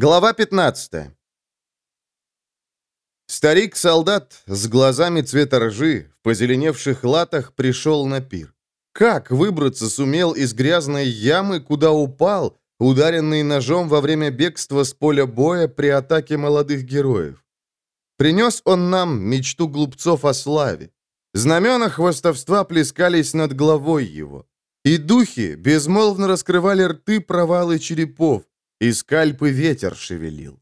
Глава 15 Старик-солдат с глазами цвета ржи в позеленевших латах пришел на пир. Как выбраться сумел из грязной ямы, куда упал, ударенный ножом во время бегства с поля боя при атаке молодых героев? Принес он нам мечту глупцов о славе. Знамена хвостовства плескались над головой его. И духи безмолвно раскрывали рты провалы черепов, и скальпы ветер шевелил.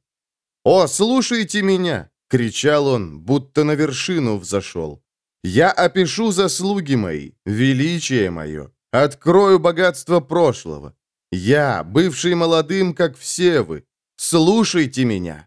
«О, слушайте меня!» — кричал он, будто на вершину взошел. «Я опишу заслуги мои, величие мое, открою богатство прошлого. Я, бывший молодым, как все вы, слушайте меня!»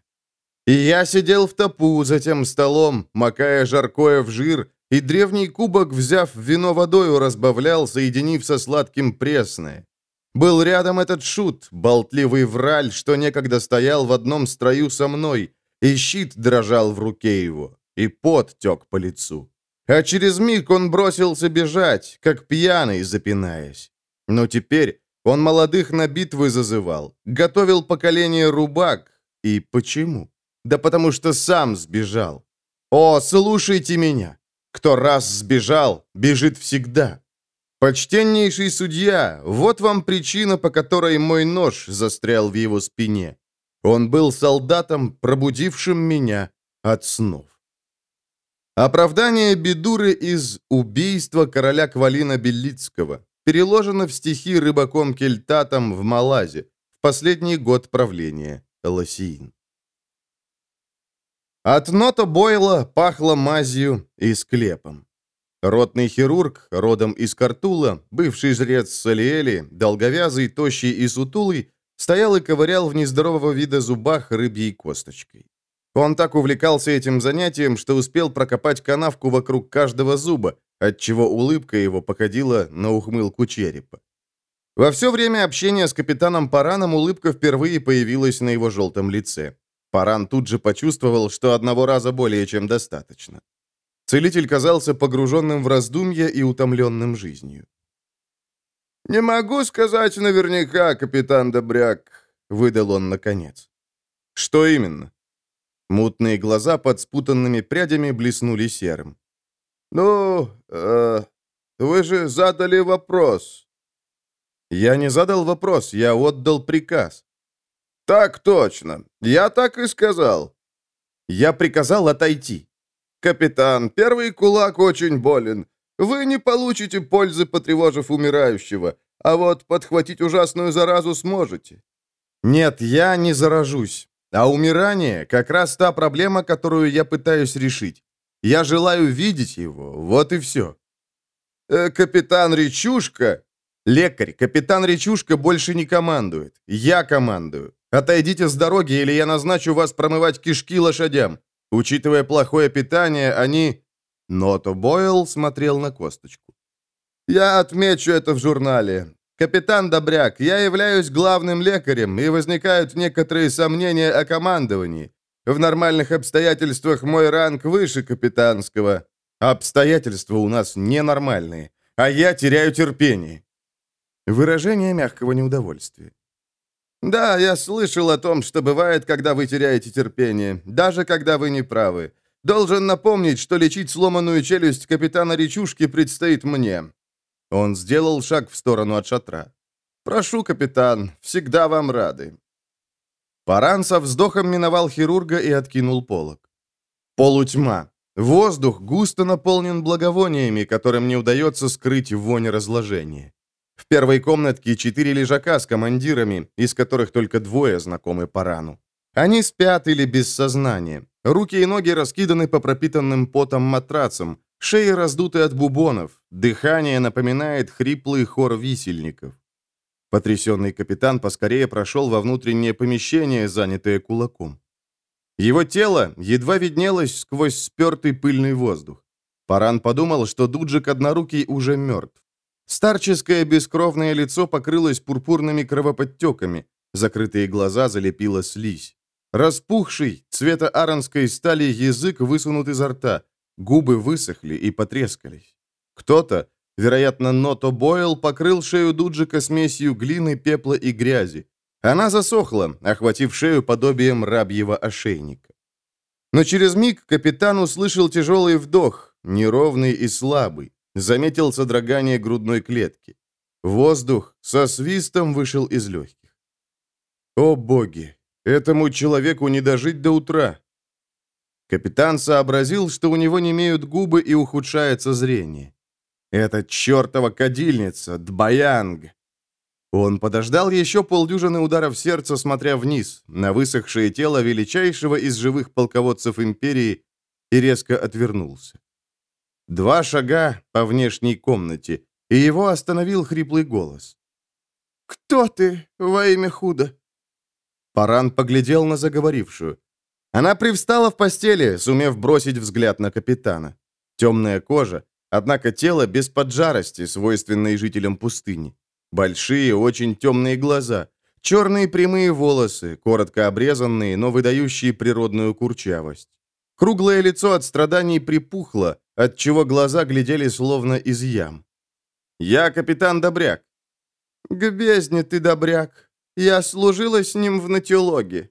И я сидел в топу за тем столом, макая жаркое в жир, и древний кубок, взяв вино водою, разбавлял, соединив со сладким пресное. Был рядом этот шут, болтливый враль, что некогда стоял в одном строю со мной, и щит дрожал в руке его, и пот тек по лицу. А через миг он бросился бежать, как пьяный, запинаясь. Но теперь он молодых на битвы зазывал, готовил поколение рубак. И почему? Да потому что сам сбежал. О, слушайте меня! Кто раз сбежал, бежит всегда. Почтеннейший судья, вот вам причина, по которой мой нож застрял в его спине. Он был солдатом, пробудившим меня от снов. Оправдание Бедуры из «Убийства короля Квалина Беллицкого» переложено в стихи рыбаком Кельтатом в Малазе в последний год правления Лосиин. От нота Бойла пахло мазью и склепом. Ротный хирург, родом из Картула, бывший жрец Салиэли, долговязый, тощий и сутулый, стоял и ковырял в нездорового вида зубах рыбьей косточкой. Он так увлекался этим занятием, что успел прокопать канавку вокруг каждого зуба, отчего улыбка его походила на ухмылку черепа. Во все время общения с капитаном Параном улыбка впервые появилась на его желтом лице. Паран тут же почувствовал, что одного раза более чем достаточно. Целитель казался погруженным в раздумья и утомленным жизнью. «Не могу сказать наверняка, капитан Добряк», — выдал он наконец. «Что именно?» Мутные глаза под спутанными прядями блеснули серым. «Ну, э, вы же задали вопрос». «Я не задал вопрос, я отдал приказ. «Так точно. Я так и сказал». «Я приказал отойти». «Капитан, первый кулак очень болен. Вы не получите пользы, потревожив умирающего, а вот подхватить ужасную заразу сможете». «Нет, я не заражусь. А умирание — как раз та проблема, которую я пытаюсь решить. Я желаю видеть его, вот и все». Э, «Капитан Речушка...» «Лекарь, капитан Речушка больше не командует. Я командую. Отойдите с дороги, или я назначу вас промывать кишки лошадям. Учитывая плохое питание, они...» Ното Бойл смотрел на косточку. «Я отмечу это в журнале. Капитан Добряк, я являюсь главным лекарем, и возникают некоторые сомнения о командовании. В нормальных обстоятельствах мой ранг выше капитанского. Обстоятельства у нас ненормальные, а я теряю терпение». Выражение мягкого неудовольствия. «Да, я слышал о том, что бывает, когда вы теряете терпение, даже когда вы не правы. Должен напомнить, что лечить сломанную челюсть капитана Речушки предстоит мне». Он сделал шаг в сторону от шатра. «Прошу, капитан, всегда вам рады». Паран со вздохом миновал хирурга и откинул полог. Полутьма. Воздух густо наполнен благовониями, которым не удается скрыть вонь разложения. Первой комнатке четыре лежака с командирами, из которых только двое знакомы по рану. Они спят или без сознания. Руки и ноги раскиданы по пропитанным потом матрацам, шеи раздуты от бубонов, дыхание напоминает хриплый хор висельников. Потрясенный капитан поскорее прошел во внутреннее помещение, занятое кулаком. Его тело едва виднелось сквозь спертый пыльный воздух. Паран подумал, что Дуджик Однорукий уже мертв. Старческое бескровное лицо покрылось пурпурными кровоподтеками, закрытые глаза залепила слизь. Распухший, цвета аронской стали язык высунут изо рта, губы высохли и потрескались. Кто-то, вероятно, Ното Бойл, покрыл шею Дуджика смесью глины, пепла и грязи. Она засохла, охватив шею подобием рабьего ошейника. Но через миг капитан услышал тяжелый вдох, неровный и слабый, заметил содрогание грудной клетки. Воздух со свистом вышел из легких. О боги, этому человеку не дожить до утра. Капитан сообразил, что у него не имеют губы и ухудшается зрение. Это чертова кадильница, Дбаянг. Он подождал еще полдюжины ударов сердца, смотря вниз, на высохшее тело величайшего из живых полководцев империи, и резко отвернулся. Два шага по внешней комнате, и его остановил хриплый голос. «Кто ты во имя худо?» Паран поглядел на заговорившую. Она привстала в постели, сумев бросить взгляд на капитана. Темная кожа, однако тело без поджарости, свойственной жителям пустыни. Большие, очень темные глаза, черные прямые волосы, коротко обрезанные, но выдающие природную курчавость. Круглое лицо от страданий припухло, отчего глаза глядели словно из ям. «Я капитан Добряк». «К бездне ты, Добряк. Я служила с ним в натилоге.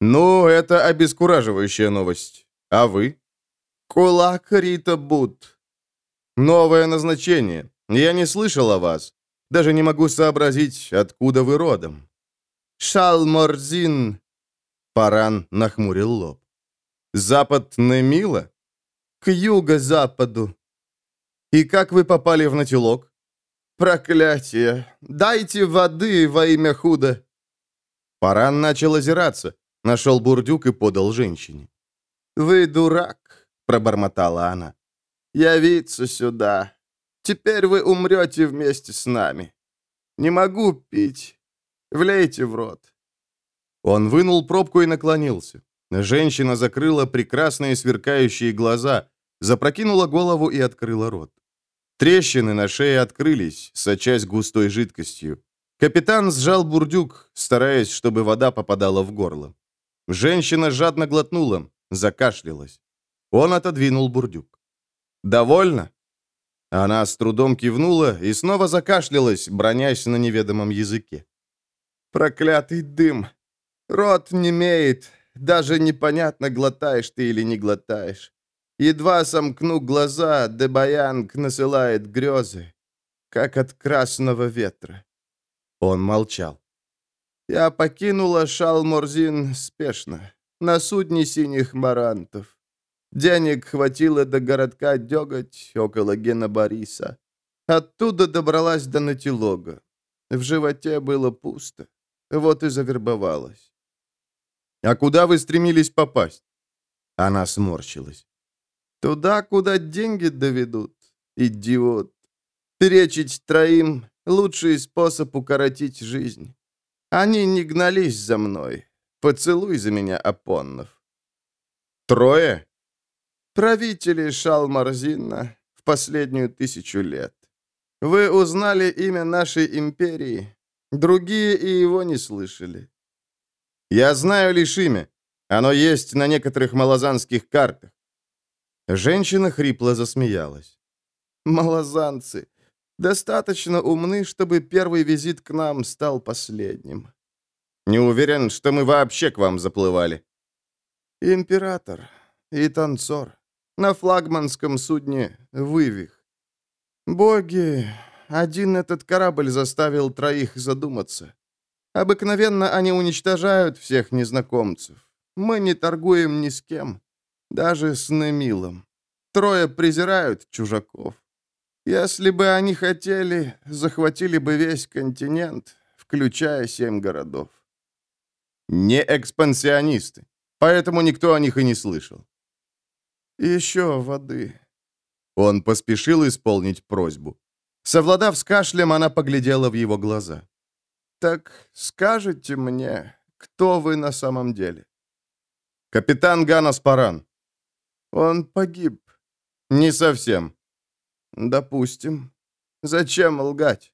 «Ну, это обескураживающая новость. А вы?» «Кулак Рита Бут». «Новое назначение. Я не слышал о вас. Даже не могу сообразить, откуда вы родом». «Шалморзин». Паран нахмурил лоб. «Запад Немила?» «К юго-западу». «И как вы попали в натилок?» «Проклятие! Дайте воды во имя худо!» Паран начал озираться. Нашел бурдюк и подал женщине. «Вы дурак», — пробормотала она. «Явиться сюда. Теперь вы умрете вместе с нами. Не могу пить. Влейте в рот». Он вынул пробку и наклонился. Женщина закрыла прекрасные сверкающие глаза, запрокинула голову и открыла рот. Трещины на шее открылись, сочась густой жидкостью. Капитан сжал бурдюк, стараясь, чтобы вода попадала в горло. Женщина жадно глотнула, закашлялась. Он отодвинул бурдюк. «Довольно?» Она с трудом кивнула и снова закашлялась, бронясь на неведомом языке. «Проклятый дым! Рот не имеет, даже непонятно, глотаешь ты или не глотаешь. Едва сомкну глаза, Дебаянг насылает грезы, как от красного ветра». Он молчал. Я покинула Шалморзин спешно, на судне синих марантов. Денег хватило до городка Деготь около Гена Бориса. Оттуда добралась до Натилога. В животе было пусто. Вот и завербовалась. «А куда вы стремились попасть?» Она сморщилась. «Туда, куда деньги доведут, идиот. Перечить троим — лучший способ укоротить жизнь. Они не гнались за мной. Поцелуй за меня, Апоннов. Трое? Правители Шалмарзина в последнюю тысячу лет. Вы узнали имя нашей империи. Другие и его не слышали. Я знаю лишь имя. Оно есть на некоторых малозанских картах. Женщина хрипло засмеялась. Малозанцы. Достаточно умны, чтобы первый визит к нам стал последним. Не уверен, что мы вообще к вам заплывали. Император и танцор. На флагманском судне «Вывих». Боги, один этот корабль заставил троих задуматься. Обыкновенно они уничтожают всех незнакомцев. Мы не торгуем ни с кем, даже с Немилом. Трое презирают чужаков. Если бы они хотели, захватили бы весь континент, включая семь городов. Не экспансионисты, поэтому никто о них и не слышал. Еще воды. Он поспешил исполнить просьбу. Совладав с кашлем, она поглядела в его глаза. «Так скажите мне, кто вы на самом деле?» «Капитан Ганас Паран». «Он погиб». «Не совсем. «Допустим. Зачем лгать?»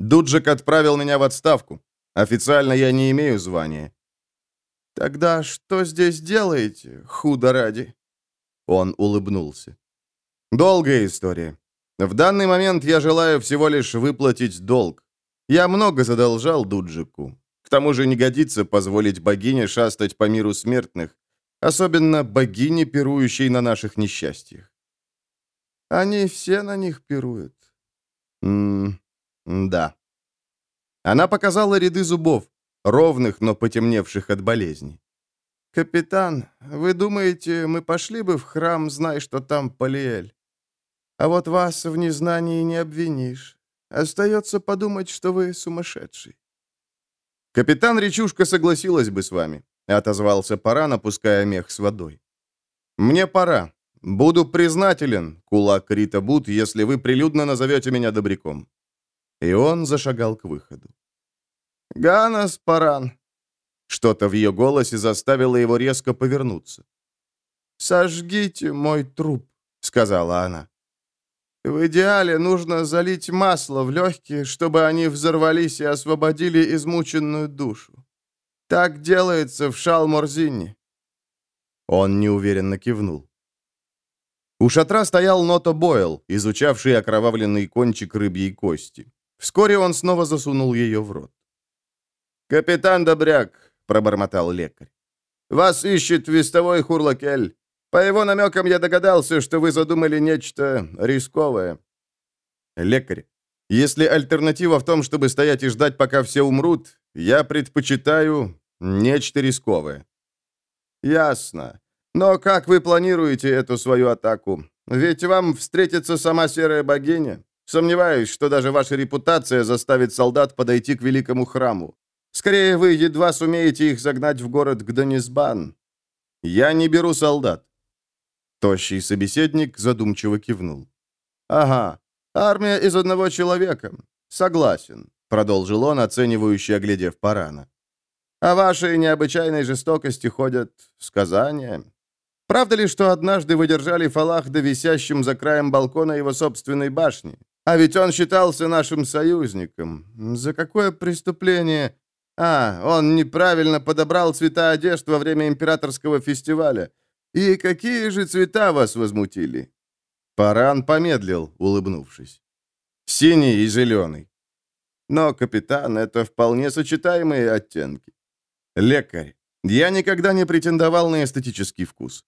Дуджик отправил меня в отставку. Официально я не имею звания. «Тогда что здесь делаете, худо ради?» Он улыбнулся. «Долгая история. В данный момент я желаю всего лишь выплатить долг. Я много задолжал Дуджику. К тому же не годится позволить богине шастать по миру смертных, особенно богине, пирующей на наших несчастьях. Они все на них пируют. М да. Она показала ряды зубов, ровных, но потемневших от болезни. «Капитан, вы думаете, мы пошли бы в храм, зная, что там Полиэль? А вот вас в незнании не обвинишь. Остается подумать, что вы сумасшедший». «Капитан Речушка согласилась бы с вами», — отозвался Паран, опуская мех с водой. «Мне пора. Буду признателен, кулак Рита Бут, если вы прилюдно назовете меня добряком». И он зашагал к выходу. «Ганас, Паран, что-то в ее голосе заставило его резко повернуться. «Сожгите мой труп», — сказала она. «В идеале нужно залить масло в легкие, чтобы они взорвались и освободили измученную душу. Так делается в Шалморзине». Он неуверенно кивнул. У шатра стоял Нота Бойл, изучавший окровавленный кончик рыбьей кости. Вскоре он снова засунул ее в рот. «Капитан Добряк, — пробормотал лекарь. «Вас ищет вестовой Хурлакель. По его намекам я догадался, что вы задумали нечто рисковое». «Лекарь, если альтернатива в том, чтобы стоять и ждать, пока все умрут, я предпочитаю нечто рисковое». «Ясно. Но как вы планируете эту свою атаку? Ведь вам встретится сама серая богиня. Сомневаюсь, что даже ваша репутация заставит солдат подойти к великому храму. Скорее, вы едва сумеете их загнать в город Гдонисбан. Я не беру солдат. Тощий собеседник задумчиво кивнул. «Ага, армия из одного человека. Согласен», — продолжил он, оценивающе оглядев Парана. «О вашей необычайной жестокости ходят сказания. Правда ли, что однажды вы держали Фалахда висящим за краем балкона его собственной башни? А ведь он считался нашим союзником. За какое преступление а, он неправильно подобрал цвета одежд во время императорского фестиваля. И какие же цвета вас возмутили?» Паран помедлил, улыбнувшись. «Синий и зеленый». «Но, капитан, это вполне сочетаемые оттенки». «Лекарь, я никогда не претендовал на эстетический вкус.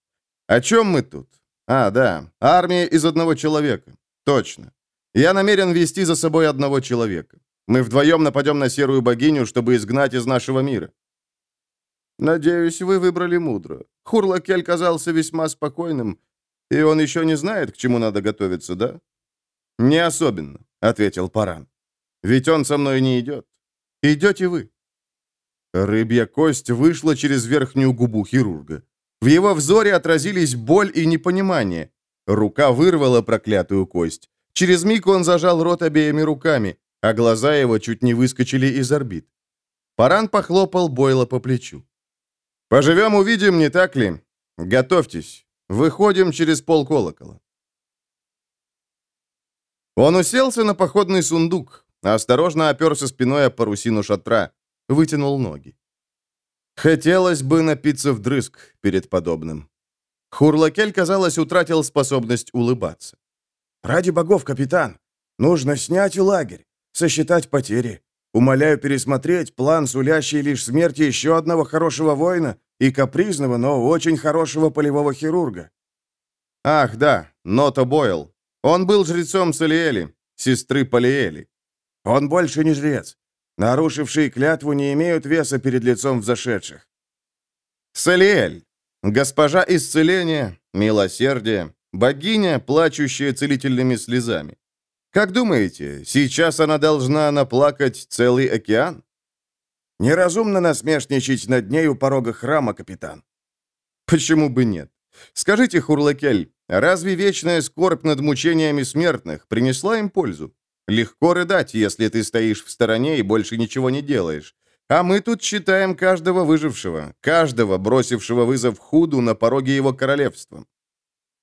О чем мы тут? А, да, армия из одного человека. Точно. Я намерен вести за собой одного человека. Мы вдвоем нападем на серую богиню, чтобы изгнать из нашего мира». «Надеюсь, вы выбрали мудро. Хурлакель казался весьма спокойным, и он еще не знает, к чему надо готовиться, да?» «Не особенно», — ответил Паран. «Ведь он со мной не идет. Идете вы». Рыбья кость вышла через верхнюю губу хирурга. В его взоре отразились боль и непонимание. Рука вырвала проклятую кость. Через миг он зажал рот обеими руками а глаза его чуть не выскочили из орбит. Паран похлопал Бойла по плечу. «Поживем, увидим, не так ли? Готовьтесь. Выходим через пол колокола». Он уселся на походный сундук, осторожно оперся спиной о парусину шатра, вытянул ноги. Хотелось бы напиться вдрызг перед подобным. Хурлакель, казалось, утратил способность улыбаться. «Ради богов, капитан, нужно снять лагерь сосчитать потери. Умоляю пересмотреть план, сулящий лишь смерти еще одного хорошего воина и капризного, но очень хорошего полевого хирурга». «Ах, да, Нота Бойл. Он был жрецом Салиэли, сестры Полиэли». «Он больше не жрец. Нарушившие клятву не имеют веса перед лицом взошедших». Салиэль. Госпожа исцеления, милосердия, богиня, плачущая целительными слезами. Как думаете, сейчас она должна наплакать целый океан? Неразумно насмешничать над ней у порога храма, капитан. Почему бы нет? Скажите, Хурлакель, разве вечная скорбь над мучениями смертных принесла им пользу? Легко рыдать, если ты стоишь в стороне и больше ничего не делаешь. А мы тут считаем каждого выжившего, каждого, бросившего вызов Худу на пороге его королевства.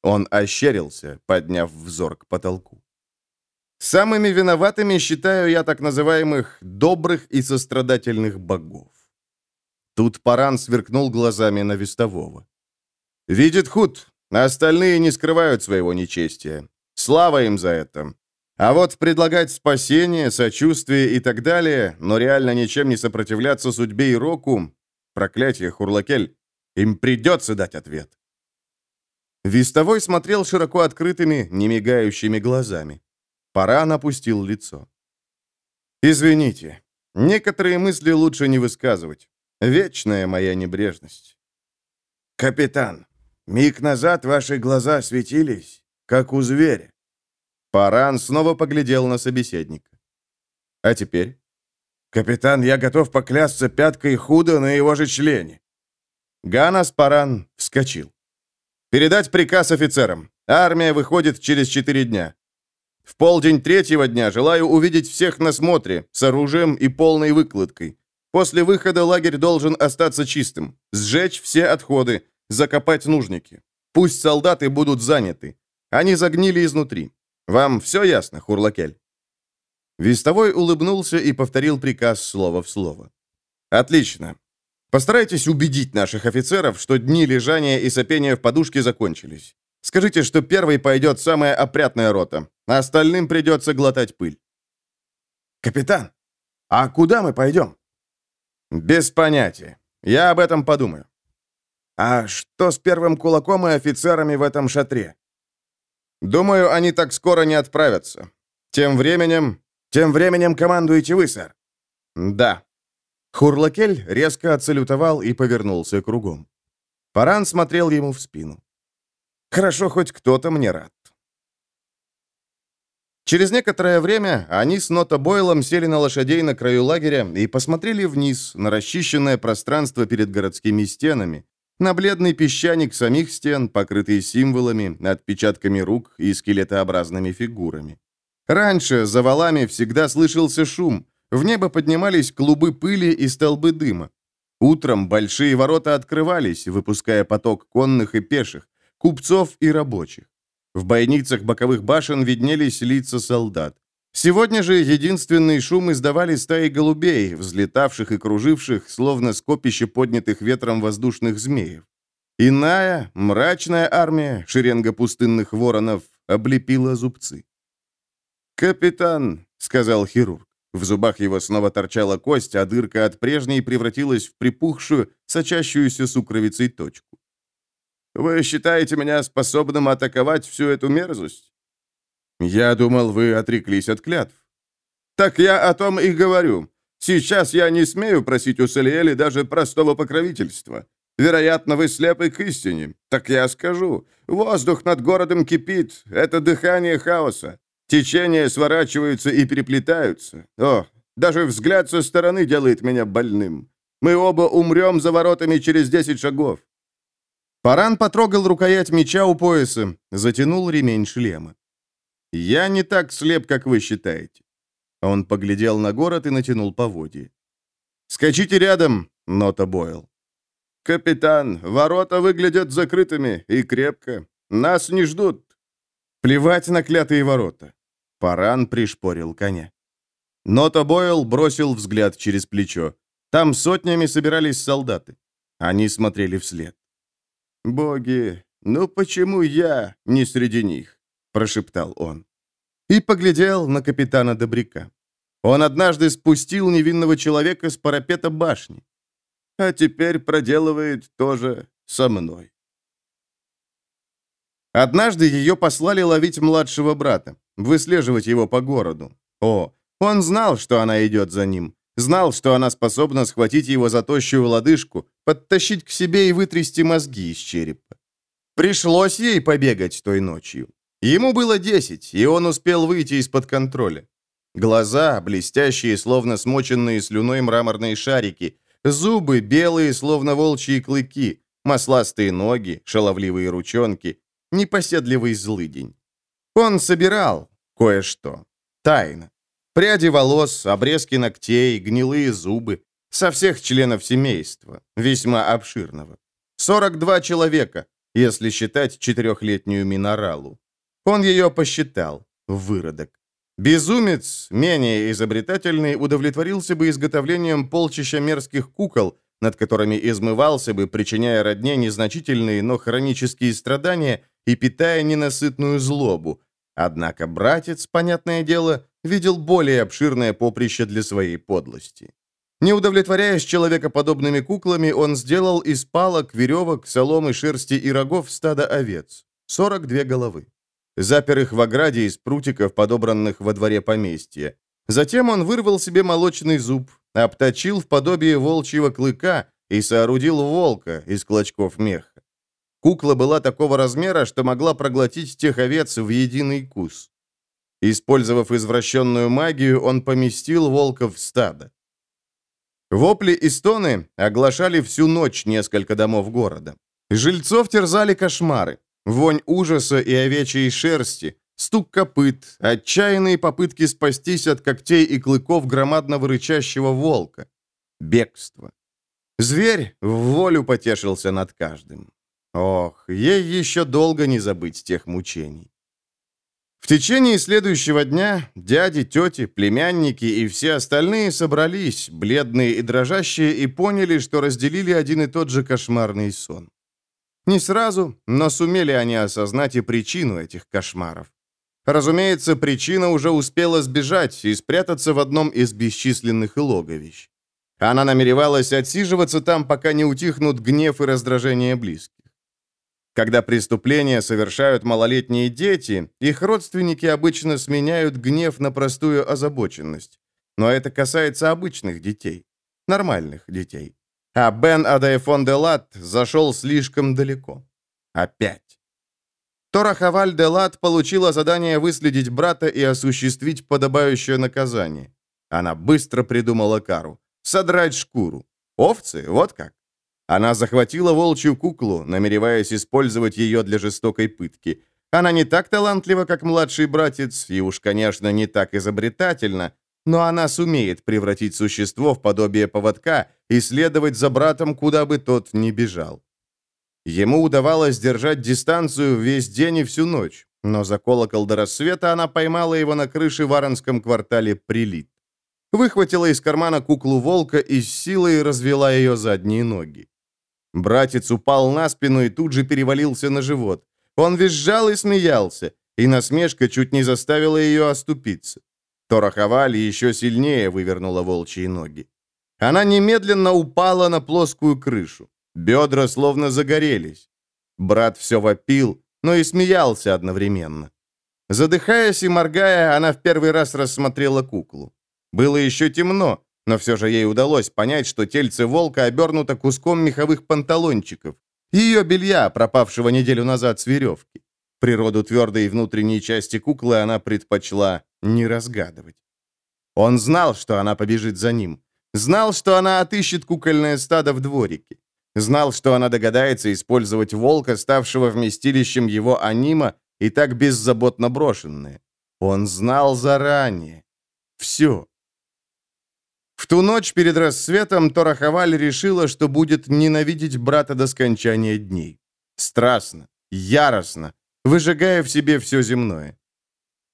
Он ощерился, подняв взор к потолку. Самыми виноватыми считаю я так называемых «добрых и сострадательных богов». Тут Паран сверкнул глазами на вестового. «Видит худ, остальные не скрывают своего нечестия. Слава им за это. А вот предлагать спасение, сочувствие и так далее, но реально ничем не сопротивляться судьбе и року, проклятие, Хурлакель, им придется дать ответ. Вестовой смотрел широко открытыми, немигающими глазами. Паран опустил лицо. «Извините, некоторые мысли лучше не высказывать. Вечная моя небрежность». «Капитан, миг назад ваши глаза светились, как у зверя». Паран снова поглядел на собеседника. «А теперь?» «Капитан, я готов поклясться пяткой худо на его же члене». Ганас Паран вскочил. «Передать приказ офицерам. Армия выходит через четыре дня. В полдень третьего дня желаю увидеть всех на смотре, с оружием и полной выкладкой. После выхода лагерь должен остаться чистым. Сжечь все отходы, закопать нужники. Пусть солдаты будут заняты. Они загнили изнутри. Вам все ясно, Хурлакель?» Вестовой улыбнулся и повторил приказ слово в слово. «Отлично. Постарайтесь убедить наших офицеров, что дни лежания и сопения в подушке закончились. Скажите, что первой пойдет самая опрятная рота, а остальным придется глотать пыль». «Капитан, а куда мы пойдем?» «Без понятия. Я об этом подумаю». «А что с первым кулаком и офицерами в этом шатре?» «Думаю, они так скоро не отправятся. Тем временем...» «Тем временем командуете вы, сэр?» «Да». Хурлакель резко отсалютовал и повернулся кругом. Паран смотрел ему в спину. Хорошо, хоть кто-то мне рад. Через некоторое время они с Нота Бойлом сели на лошадей на краю лагеря и посмотрели вниз на расчищенное пространство перед городскими стенами, на бледный песчаник самих стен, покрытый символами, отпечатками рук и скелетообразными фигурами. Раньше за валами всегда слышался шум, в небо поднимались клубы пыли и столбы дыма. Утром большие ворота открывались, выпуская поток конных и пеших, купцов и рабочих. В бойницах боковых башен виднелись лица солдат. Сегодня же единственный шум издавали стаи голубей, взлетавших и круживших, словно скопище поднятых ветром воздушных змеев. Иная, мрачная армия, шеренга пустынных воронов, облепила зубцы. «Капитан», — сказал хирург. В зубах его снова торчала кость, а дырка от прежней превратилась в припухшую, сочащуюся сукровицей точку. Вы считаете меня способным атаковать всю эту мерзость? Я думал, вы отреклись от клятв. Так я о том и говорю. Сейчас я не смею просить у Салиэли даже простого покровительства. Вероятно, вы слепы к истине. Так я скажу. Воздух над городом кипит. Это дыхание хаоса. Течения сворачиваются и переплетаются. О, даже взгляд со стороны делает меня больным. Мы оба умрем за воротами через десять шагов. Паран потрогал рукоять меча у пояса, затянул ремень шлема. «Я не так слеп, как вы считаете». Он поглядел на город и натянул поводья. «Скачите рядом, Нота Бойл». «Капитан, ворота выглядят закрытыми и крепко. Нас не ждут». «Плевать на клятые ворота». Паран пришпорил коня. Нота Бойл бросил взгляд через плечо. Там сотнями собирались солдаты. Они смотрели вслед. «Боги, ну почему я не среди них?» – прошептал он. И поглядел на капитана Добряка. Он однажды спустил невинного человека с парапета башни. А теперь проделывает тоже со мной. Однажды ее послали ловить младшего брата, выслеживать его по городу. О, он знал, что она идет за ним. Знал, что она способна схватить его за тощую лодыжку, подтащить к себе и вытрясти мозги из черепа. Пришлось ей побегать той ночью. Ему было десять, и он успел выйти из-под контроля. Глаза, блестящие, словно смоченные слюной мраморные шарики, зубы, белые, словно волчьи клыки, масластые ноги, шаловливые ручонки, непоседливый злыдень. Он собирал кое-что. Тайно. Пряди волос, обрезки ногтей, гнилые зубы. Со всех членов семейства, весьма обширного. 42 человека, если считать четырехлетнюю миноралу. Он ее посчитал, выродок. Безумец, менее изобретательный, удовлетворился бы изготовлением полчища мерзких кукол, над которыми измывался бы, причиняя родне незначительные, но хронические страдания и питая ненасытную злобу, Однако братец, понятное дело, видел более обширное поприще для своей подлости. Не удовлетворяясь человекоподобными куклами, он сделал из палок, веревок, соломы, шерсти и рогов стадо овец. 42 головы. Запер их в ограде из прутиков, подобранных во дворе поместья. Затем он вырвал себе молочный зуб, обточил в подобие волчьего клыка и соорудил волка из клочков меха. Кукла была такого размера, что могла проглотить тех овец в единый кус. Использовав извращенную магию, он поместил волка в стадо. Вопли и стоны оглашали всю ночь несколько домов города. Жильцов терзали кошмары. Вонь ужаса и овечьей шерсти, стук копыт, отчаянные попытки спастись от когтей и клыков громадного рычащего волка. Бегство. Зверь в волю потешился над каждым. Ох, ей еще долго не забыть тех мучений. В течение следующего дня дяди, тети, племянники и все остальные собрались, бледные и дрожащие, и поняли, что разделили один и тот же кошмарный сон. Не сразу, но сумели они осознать и причину этих кошмаров. Разумеется, причина уже успела сбежать и спрятаться в одном из бесчисленных логовищ. Она намеревалась отсиживаться там, пока не утихнут гнев и раздражение близких. Когда преступления совершают малолетние дети, их родственники обычно сменяют гнев на простую озабоченность. Но это касается обычных детей, нормальных детей. А Бен Адаефон де Лат зашел слишком далеко. Опять. Тора Хаваль де Лат получила задание выследить брата и осуществить подобающее наказание. Она быстро придумала кару. Содрать шкуру. Овцы? Вот как. Она захватила волчью куклу, намереваясь использовать ее для жестокой пытки. Она не так талантлива, как младший братец, и уж, конечно, не так изобретательна, но она сумеет превратить существо в подобие поводка и следовать за братом, куда бы тот ни бежал. Ему удавалось держать дистанцию весь день и всю ночь, но за колокол до рассвета она поймала его на крыше в Аронском квартале Прилит. Выхватила из кармана куклу волка и с силой развела ее задние ноги. Братец упал на спину и тут же перевалился на живот. Он визжал и смеялся, и насмешка чуть не заставила ее оступиться. Торахаваль еще сильнее вывернула волчьи ноги. Она немедленно упала на плоскую крышу. Бедра словно загорелись. Брат все вопил, но и смеялся одновременно. Задыхаясь и моргая, она в первый раз рассмотрела куклу. Было еще темно, но все же ей удалось понять, что тельце волка обернуто куском меховых панталончиков, ее белья, пропавшего неделю назад с веревки. Природу твердой внутренней части куклы она предпочла не разгадывать. Он знал, что она побежит за ним. Знал, что она отыщет кукольное стадо в дворике. Знал, что она догадается использовать волка, ставшего вместилищем его анима, и так беззаботно брошенное. Он знал заранее. Все. В ту ночь перед рассветом Торахаваль решила, что будет ненавидеть брата до скончания дней. Страстно, яростно, выжигая в себе все земное.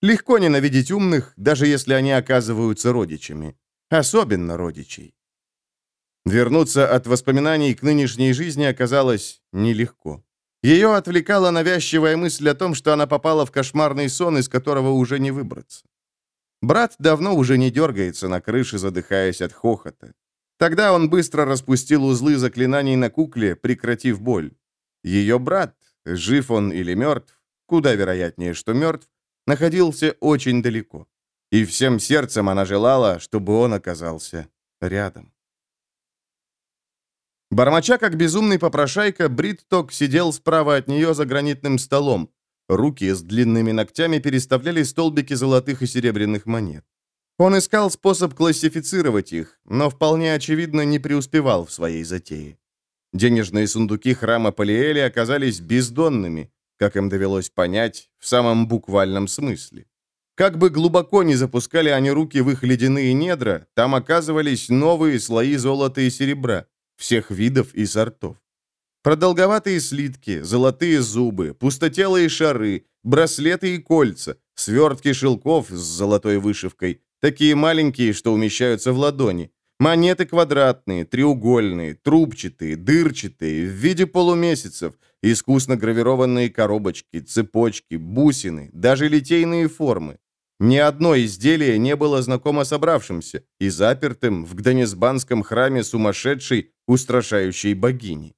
Легко ненавидеть умных, даже если они оказываются родичами. Особенно родичей. Вернуться от воспоминаний к нынешней жизни оказалось нелегко. Ее отвлекала навязчивая мысль о том, что она попала в кошмарный сон, из которого уже не выбраться. Брат давно уже не дергается на крыше, задыхаясь от хохота. Тогда он быстро распустил узлы заклинаний на кукле, прекратив боль. Ее брат, жив он или мертв, куда вероятнее, что мертв, находился очень далеко. И всем сердцем она желала, чтобы он оказался рядом. Бормоча, как безумный попрошайка, Бритток сидел справа от нее за гранитным столом, Руки с длинными ногтями переставляли столбики золотых и серебряных монет. Он искал способ классифицировать их, но вполне очевидно не преуспевал в своей затее. Денежные сундуки храма Палиэли оказались бездонными, как им довелось понять, в самом буквальном смысле. Как бы глубоко ни запускали они руки в их ледяные недра, там оказывались новые слои золота и серебра, всех видов и сортов. Продолговатые слитки, золотые зубы, пустотелые шары, браслеты и кольца, свертки шелков с золотой вышивкой, такие маленькие, что умещаются в ладони, Монеты квадратные, треугольные, трубчатые, дырчатые, в виде полумесяцев, искусно гравированные коробочки, цепочки, бусины, даже литейные формы. Ни одно изделие не было знакомо собравшимся и запертым в Гданисбанском храме сумасшедшей, устрашающей богини.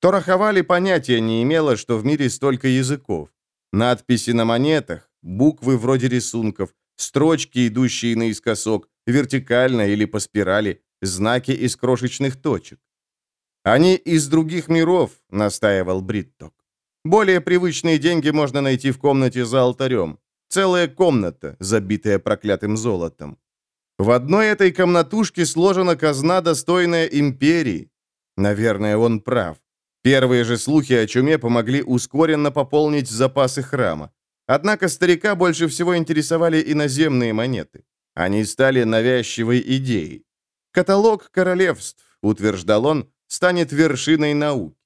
Торахавали понятия не имела, что в мире столько языков. Надписи на монетах, буквы вроде рисунков, строчки, идущие наискосок, вертикально или по спирали, знаки из крошечных точек. «Они из других миров», — настаивал Бритток. «Более привычные деньги можно найти в комнате за алтарем. Целая комната, забитая проклятым золотом. В одной этой комнатушке сложена казна, достойная империи. Наверное, он прав. Первые же слухи о чуме помогли ускоренно пополнить запасы храма. Однако старика больше всего интересовали иноземные монеты. Они стали навязчивой идеей. Каталог королевств, утверждал он, станет вершиной науки.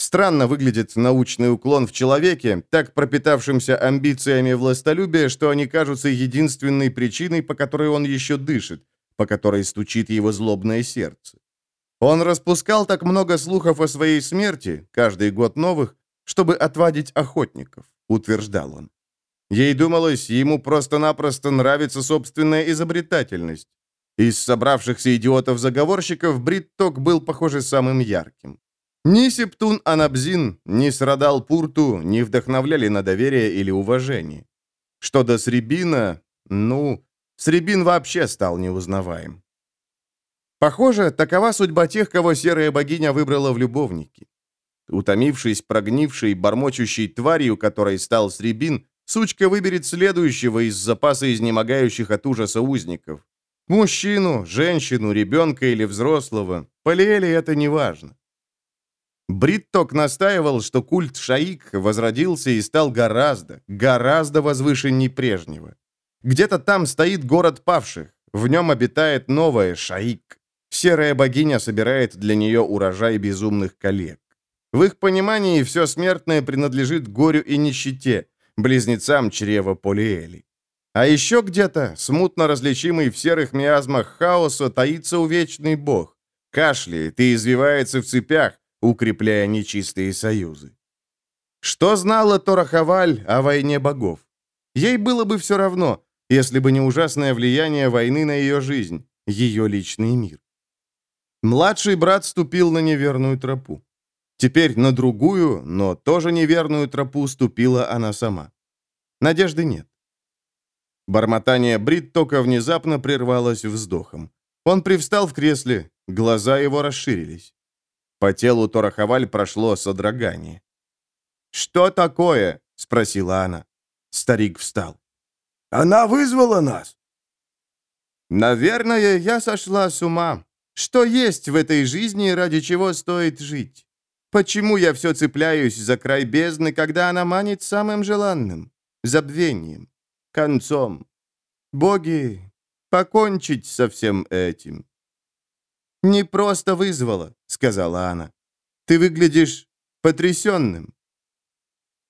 Странно выглядит научный уклон в человеке, так пропитавшимся амбициями властолюбия, что они кажутся единственной причиной, по которой он еще дышит, по которой стучит его злобное сердце. Он распускал так много слухов о своей смерти, каждый год новых, чтобы отвадить охотников, утверждал он. Ей думалось, ему просто-напросто нравится собственная изобретательность. Из собравшихся идиотов-заговорщиков Бритток был, похоже, самым ярким. Ни Септун Анабзин, ни Срадал Пурту не вдохновляли на доверие или уважение. Что до Сребина, ну, Сребин вообще стал неузнаваем. Похоже, такова судьба тех, кого серая богиня выбрала в любовники. Утомившись прогнившей, бормочущей тварью, которой стал Сребин, Сучка выберет следующего из запаса изнемогающих от ужаса узников. Мужчину, женщину, ребенка или взрослого. Полиэли это не важно. Бритток настаивал, что культ Шаик возродился и стал гораздо, гораздо возвышенней прежнего. Где-то там стоит город павших, в нем обитает новая Шаик. Серая богиня собирает для нее урожай безумных коллег. В их понимании все смертное принадлежит горю и нищете, близнецам чрева Полиэли. А еще где-то, смутно различимый в серых миазмах хаоса, таится увечный бог. Кашляет и извивается в цепях, укрепляя нечистые союзы. Что знала Торахаваль о войне богов? Ей было бы все равно, если бы не ужасное влияние войны на ее жизнь, ее личный мир. Младший брат ступил на неверную тропу. Теперь на другую, но тоже неверную тропу ступила она сама. Надежды нет. Бормотание Бриттока внезапно прервалось вздохом. Он привстал в кресле, глаза его расширились. По телу Торахаваль прошло содрогание. «Что такое?» — спросила она. Старик встал. «Она вызвала нас!» «Наверное, я сошла с ума. Что есть в этой жизни, ради чего стоит жить? Почему я все цепляюсь за край бездны, когда она манит самым желанным? Забвением, концом. Боги, покончить со всем этим. «Не просто вызвала», — сказала она. «Ты выглядишь потрясенным».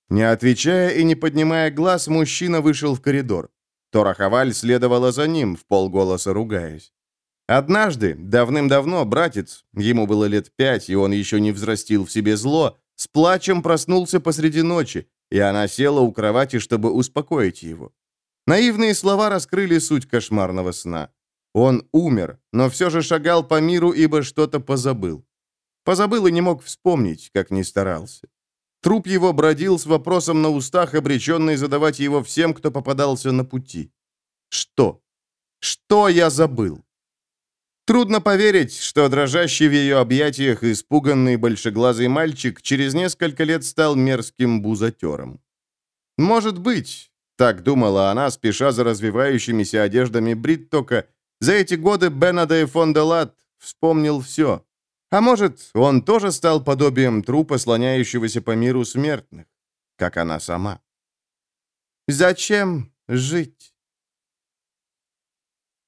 Не отвечая и не поднимая глаз, мужчина вышел в коридор. Торахаваль следовала за ним, в полголоса ругаясь. Однажды, давным-давно, братец, ему было лет пять, и он еще не взрастил в себе зло, с плачем проснулся посреди ночи, и она села у кровати, чтобы успокоить его. Наивные слова раскрыли суть кошмарного сна. Он умер, но все же шагал по миру, ибо что-то позабыл. Позабыл и не мог вспомнить, как ни старался. Труп его бродил с вопросом на устах, обреченный задавать его всем, кто попадался на пути. Что? Что я забыл? Трудно поверить, что дрожащий в ее объятиях испуганный большеглазый мальчик через несколько лет стал мерзким бузатером. Может быть, так думала она, спеша за развивающимися одеждами Бриттока, за эти годы Бенаде фон де Лат вспомнил все. А может, он тоже стал подобием трупа, слоняющегося по миру смертных, как она сама. Зачем жить?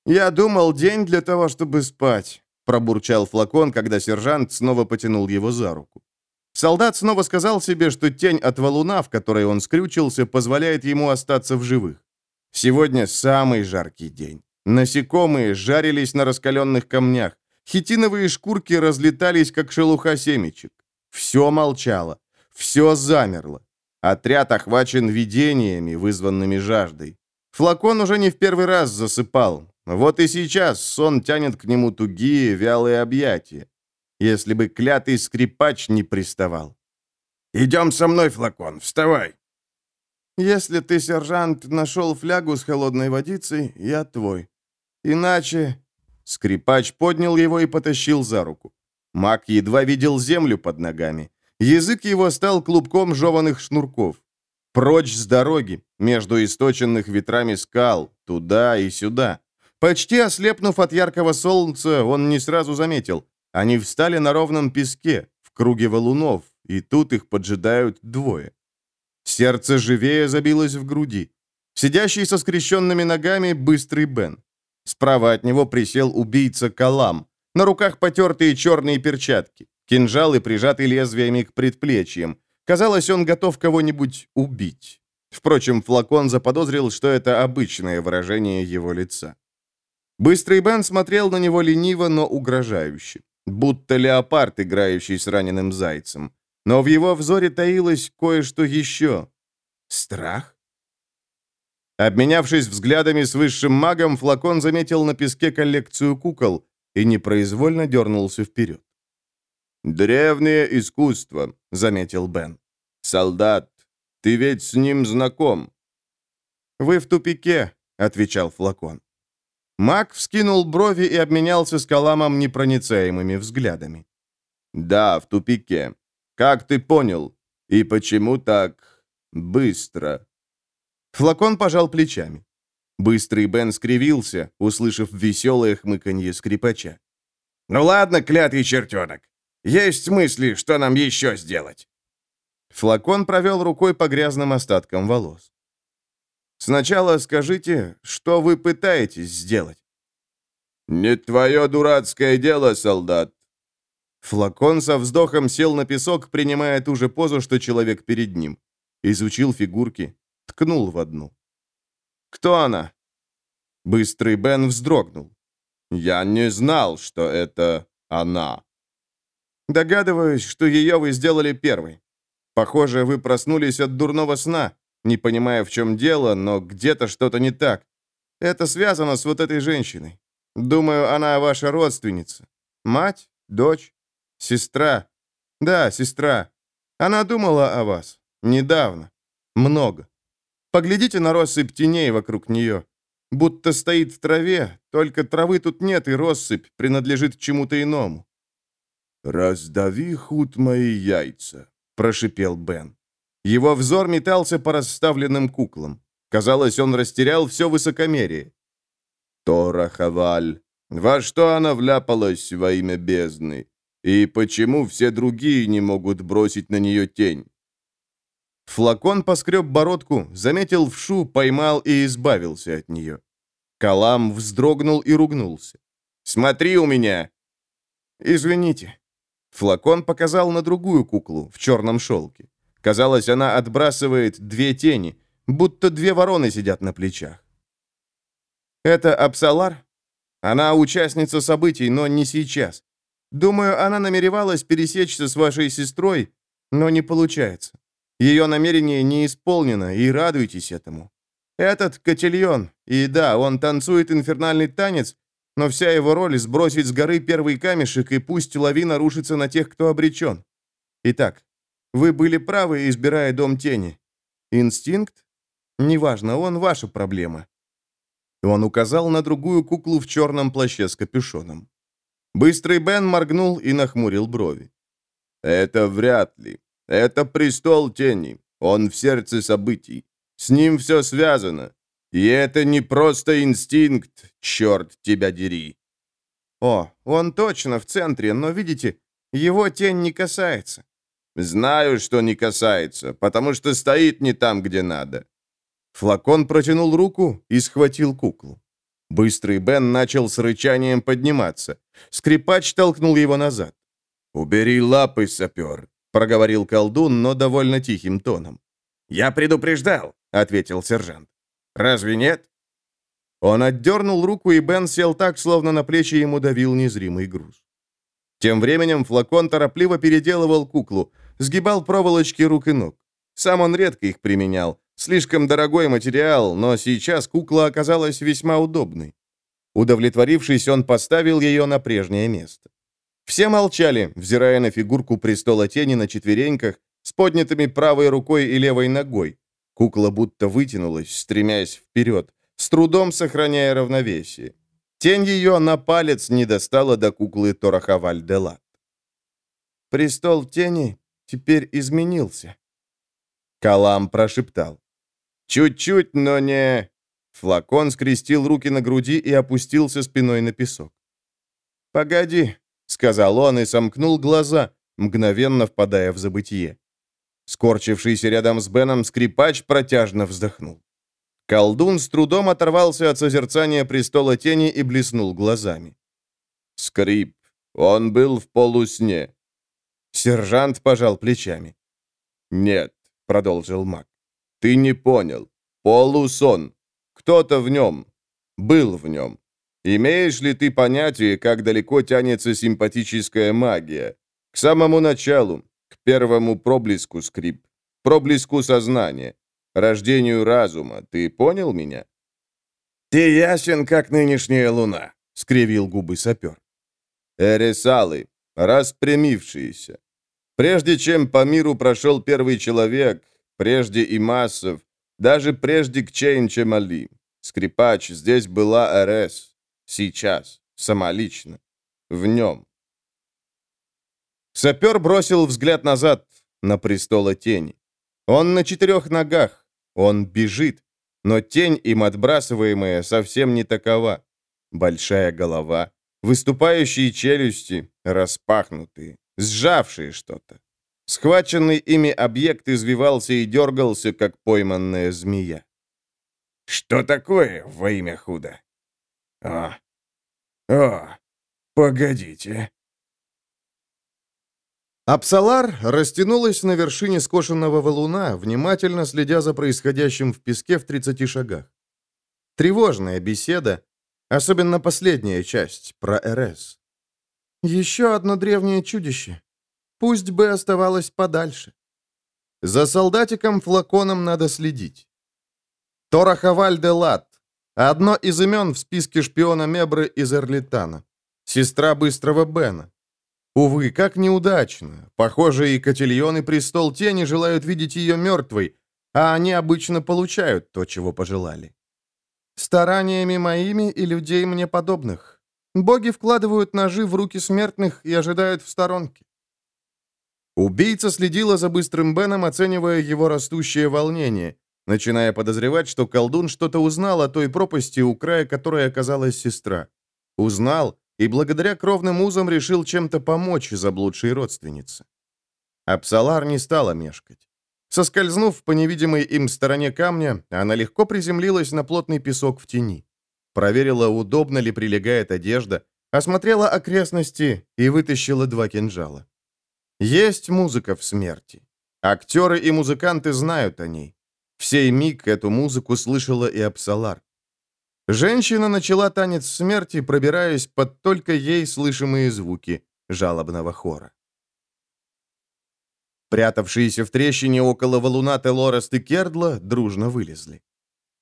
«Я думал, день для того, чтобы спать», — пробурчал флакон, когда сержант снова потянул его за руку. Солдат снова сказал себе, что тень от валуна, в которой он скрючился, позволяет ему остаться в живых. Сегодня самый жаркий день. Насекомые жарились на раскаленных камнях. Хитиновые шкурки разлетались, как шелуха семечек. Все молчало. Все замерло. Отряд охвачен видениями, вызванными жаждой. Флакон уже не в первый раз засыпал. Вот и сейчас сон тянет к нему тугие, вялые объятия. Если бы клятый скрипач не приставал. «Идем со мной, флакон, вставай!» «Если ты, сержант, нашел флягу с холодной водицей, я твой. Иначе...» Скрипач поднял его и потащил за руку. Маг едва видел землю под ногами. Язык его стал клубком жеванных шнурков. Прочь с дороги, между источенных ветрами скал, туда и сюда. Почти ослепнув от яркого солнца, он не сразу заметил. Они встали на ровном песке, в круге валунов, и тут их поджидают двое. Сердце живее забилось в груди. Сидящий со скрещенными ногами быстрый Бен. Справа от него присел убийца Калам. На руках потертые черные перчатки, кинжалы прижаты лезвиями к предплечьям. Казалось, он готов кого-нибудь убить. Впрочем, флакон заподозрил, что это обычное выражение его лица. Быстрый Бен смотрел на него лениво, но угрожающе, будто леопард, играющий с раненым зайцем. Но в его взоре таилось кое-что еще. Страх? Обменявшись взглядами с высшим магом, флакон заметил на песке коллекцию кукол и непроизвольно дернулся вперед. «Древнее искусство», — заметил Бен. «Солдат, ты ведь с ним знаком». «Вы в тупике», — отвечал флакон. Маг вскинул брови и обменялся с Каламом непроницаемыми взглядами. «Да, в тупике. Как ты понял? И почему так быстро?» Флакон пожал плечами. Быстрый Бен скривился, услышав веселое хмыканье скрипача. «Ну ладно, клятый чертенок. Есть мысли, что нам еще сделать?» Флакон провел рукой по грязным остаткам волос. «Сначала скажите, что вы пытаетесь сделать?» «Не твое дурацкое дело, солдат. Флакон со вздохом сел на песок, принимая ту же позу, что человек перед ним. Изучил фигурки, ткнул в одну. «Кто она?» Быстрый Бен вздрогнул. «Я не знал, что это она». «Догадываюсь, что ее вы сделали первой. Похоже, вы проснулись от дурного сна, не понимая, в чем дело, но где-то что-то не так. Это связано с вот этой женщиной. Думаю, она ваша родственница. Мать? Дочь? Сестра. Да, сестра. Она думала о вас. Недавно. Много. Поглядите на россыпь теней вокруг нее. Будто стоит в траве, только травы тут нет, и россыпь принадлежит чему-то иному. «Раздави худ мои яйца», — прошипел Бен. Его взор метался по расставленным куклам. Казалось, он растерял все высокомерие. «Тора Хаваль, во что она вляпалась во имя бездны? И почему все другие не могут бросить на нее тень? Флакон поскреб бородку, заметил вшу, поймал и избавился от нее. Калам вздрогнул и ругнулся. «Смотри у меня!» «Извините». Флакон показал на другую куклу в черном шелке. Казалось, она отбрасывает две тени, будто две вороны сидят на плечах. «Это Апсалар? Она участница событий, но не сейчас. Думаю, она намеревалась пересечься с вашей сестрой, но не получается. Ее намерение не исполнено, и радуйтесь этому. Этот котельон, и да, он танцует инфернальный танец, но вся его роль — сбросить с горы первый камешек, и пусть лавина рушится на тех, кто обречен. Итак, вы были правы, избирая дом тени. Инстинкт? Неважно, он ваша проблема. Он указал на другую куклу в черном плаще с капюшоном. Быстрый Бен моргнул и нахмурил брови. «Это вряд ли. Это престол тени. Он в сердце событий. С ним все связано. И это не просто инстинкт, черт тебя дери». «О, он точно в центре, но, видите, его тень не касается». «Знаю, что не касается, потому что стоит не там, где надо». Флакон протянул руку и схватил куклу. Быстрый Бен начал с рычанием подниматься. Скрипач толкнул его назад. «Убери лапы, сапер», — проговорил колдун, но довольно тихим тоном. «Я предупреждал», — ответил сержант. «Разве нет?» Он отдернул руку, и Бен сел так, словно на плечи ему давил незримый груз. Тем временем флакон торопливо переделывал куклу, сгибал проволочки рук и ног. Сам он редко их применял. Слишком дорогой материал, но сейчас кукла оказалась весьма удобной. Удовлетворившись, он поставил ее на прежнее место. Все молчали, взирая на фигурку престола тени на четвереньках, с поднятыми правой рукой и левой ногой. Кукла будто вытянулась, стремясь вперед, с трудом сохраняя равновесие. Тень ее на палец не достала до куклы Торахаваль-де-Лат. «Престол тени теперь изменился», — Калам прошептал. «Чуть-чуть, но не...» Флакон скрестил руки на груди и опустился спиной на песок. «Погоди», — сказал он и сомкнул глаза, мгновенно впадая в забытье. Скорчившийся рядом с Беном скрипач протяжно вздохнул. Колдун с трудом оторвался от созерцания престола тени и блеснул глазами. «Скрип. Он был в полусне». Сержант пожал плечами. «Нет», — продолжил маг. «Ты не понял. Полусон. Кто-то в нем. Был в нем. Имеешь ли ты понятие, как далеко тянется симпатическая магия? К самому началу, к первому проблеску скрип, проблеску сознания, рождению разума. Ты понял меня?» «Ты ясен, как нынешняя луна», — скривил губы сапер. «Эресалы, распрямившиеся. Прежде чем по миру прошел первый человек, прежде и массов, даже прежде к Чейнче Мали, скрипач, здесь была РС. Сейчас, самолично. В нем. Сапер бросил взгляд назад, на престола тени. Он на четырех ногах, он бежит, но тень, им отбрасываемая, совсем не такова. Большая голова, выступающие челюсти, распахнутые, сжавшие что-то. Схваченный ими объект извивался и дергался, как пойманная змея. «Что такое во имя худа?» «О, о, погодите». Апсалар растянулась на вершине скошенного валуна, внимательно следя за происходящим в песке в 30 шагах. Тревожная беседа, особенно последняя часть, про РС. Еще одно древнее чудище. Пусть бы оставалось подальше. За солдатиком-флаконом надо следить. Торахаваль де Лат. Одно из имен в списке шпиона Мебры из Эрлитана. Сестра быстрого Бена. Увы, как неудачно. Похоже, и Котильон, и Престол Тени желают видеть ее мертвой, а они обычно получают то, чего пожелали. Стараниями моими и людей мне подобных. Боги вкладывают ножи в руки смертных и ожидают в сторонке. Убийца следила за быстрым Беном, оценивая его растущее волнение, начиная подозревать, что колдун что-то узнал о той пропасти, у края которой оказалась сестра. Узнал и благодаря кровным узам решил чем-то помочь заблудшей родственнице. Апсалар не стала мешкать. Соскользнув по невидимой им стороне камня, она легко приземлилась на плотный песок в тени. Проверила, удобно ли прилегает одежда, осмотрела окрестности и вытащила два кинжала. Есть музыка в смерти. Актеры и музыканты знают о ней. В сей миг эту музыку слышала и Апсалар. Женщина начала танец смерти, пробираясь под только ей слышимые звуки жалобного хора. Прятавшиеся в трещине около валуна Телорест и Кердла дружно вылезли.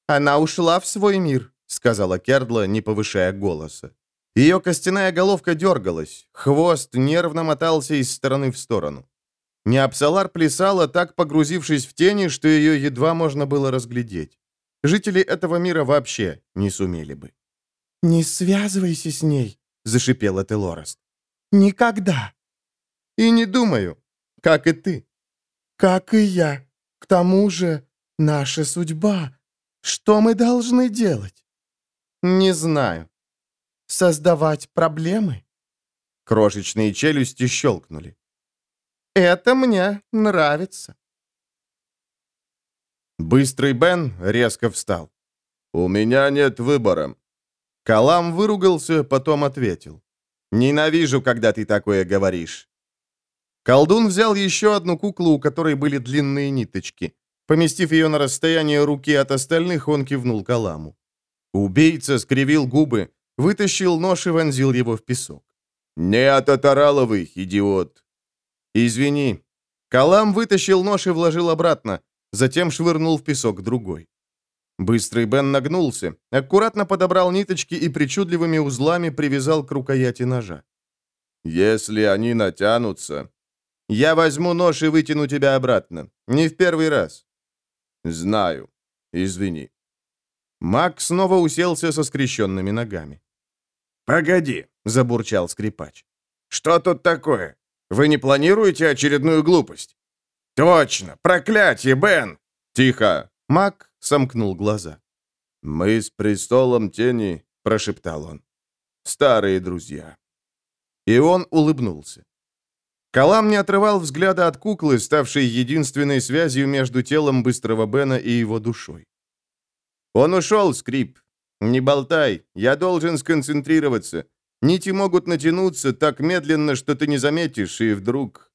«Она ушла в свой мир», — сказала Кердла, не повышая голоса. Ее костяная головка дергалась, хвост нервно мотался из стороны в сторону. Неапсалар плясала, так погрузившись в тени, что ее едва можно было разглядеть. Жители этого мира вообще не сумели бы. «Не связывайся с ней», — зашипела Телорест. «Никогда». «И не думаю, как и ты». «Как и я. К тому же наша судьба. Что мы должны делать?» «Не знаю». «Создавать проблемы?» Крошечные челюсти щелкнули. «Это мне нравится». Быстрый Бен резко встал. «У меня нет выбора». Калам выругался, потом ответил. «Ненавижу, когда ты такое говоришь». Колдун взял еще одну куклу, у которой были длинные ниточки. Поместив ее на расстояние руки от остальных, он кивнул Каламу. Убийца скривил губы, вытащил нож и вонзил его в песок. «Не от Атараловых, идиот!» «Извини». Калам вытащил нож и вложил обратно, затем швырнул в песок другой. Быстрый Бен нагнулся, аккуратно подобрал ниточки и причудливыми узлами привязал к рукояти ножа. «Если они натянутся...» «Я возьму нож и вытяну тебя обратно. Не в первый раз». «Знаю. Извини». Мак снова уселся со скрещенными ногами. «Погоди», — забурчал скрипач. «Что тут такое? Вы не планируете очередную глупость?» «Точно! Проклятие, Бен!» «Тихо!» Мак сомкнул глаза. «Мы с престолом тени», — прошептал он. «Старые друзья». И он улыбнулся. Калам не отрывал взгляда от куклы, ставшей единственной связью между телом быстрого Бена и его душой. «Он ушел, Скрип. Не болтай, я должен сконцентрироваться. Нити могут натянуться так медленно, что ты не заметишь, и вдруг...»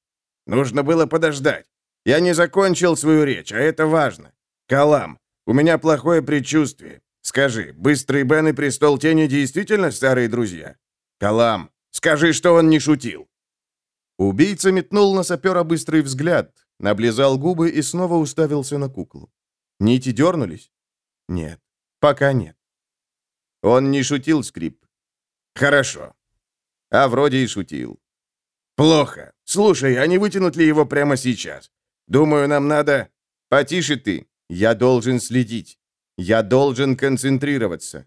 «Нужно было подождать. Я не закончил свою речь, а это важно. Калам, у меня плохое предчувствие. Скажи, Быстрый Бен и Престол Тени действительно старые друзья? Калам, скажи, что он не шутил». Убийца метнул на сапера быстрый взгляд, облизал губы и снова уставился на куклу. Нити дернулись? Нет, пока нет. Он не шутил, Скрип. Хорошо. А вроде и шутил. Плохо. Слушай, а не вытянут ли его прямо сейчас? Думаю, нам надо... Потише ты. Я должен следить. Я должен концентрироваться.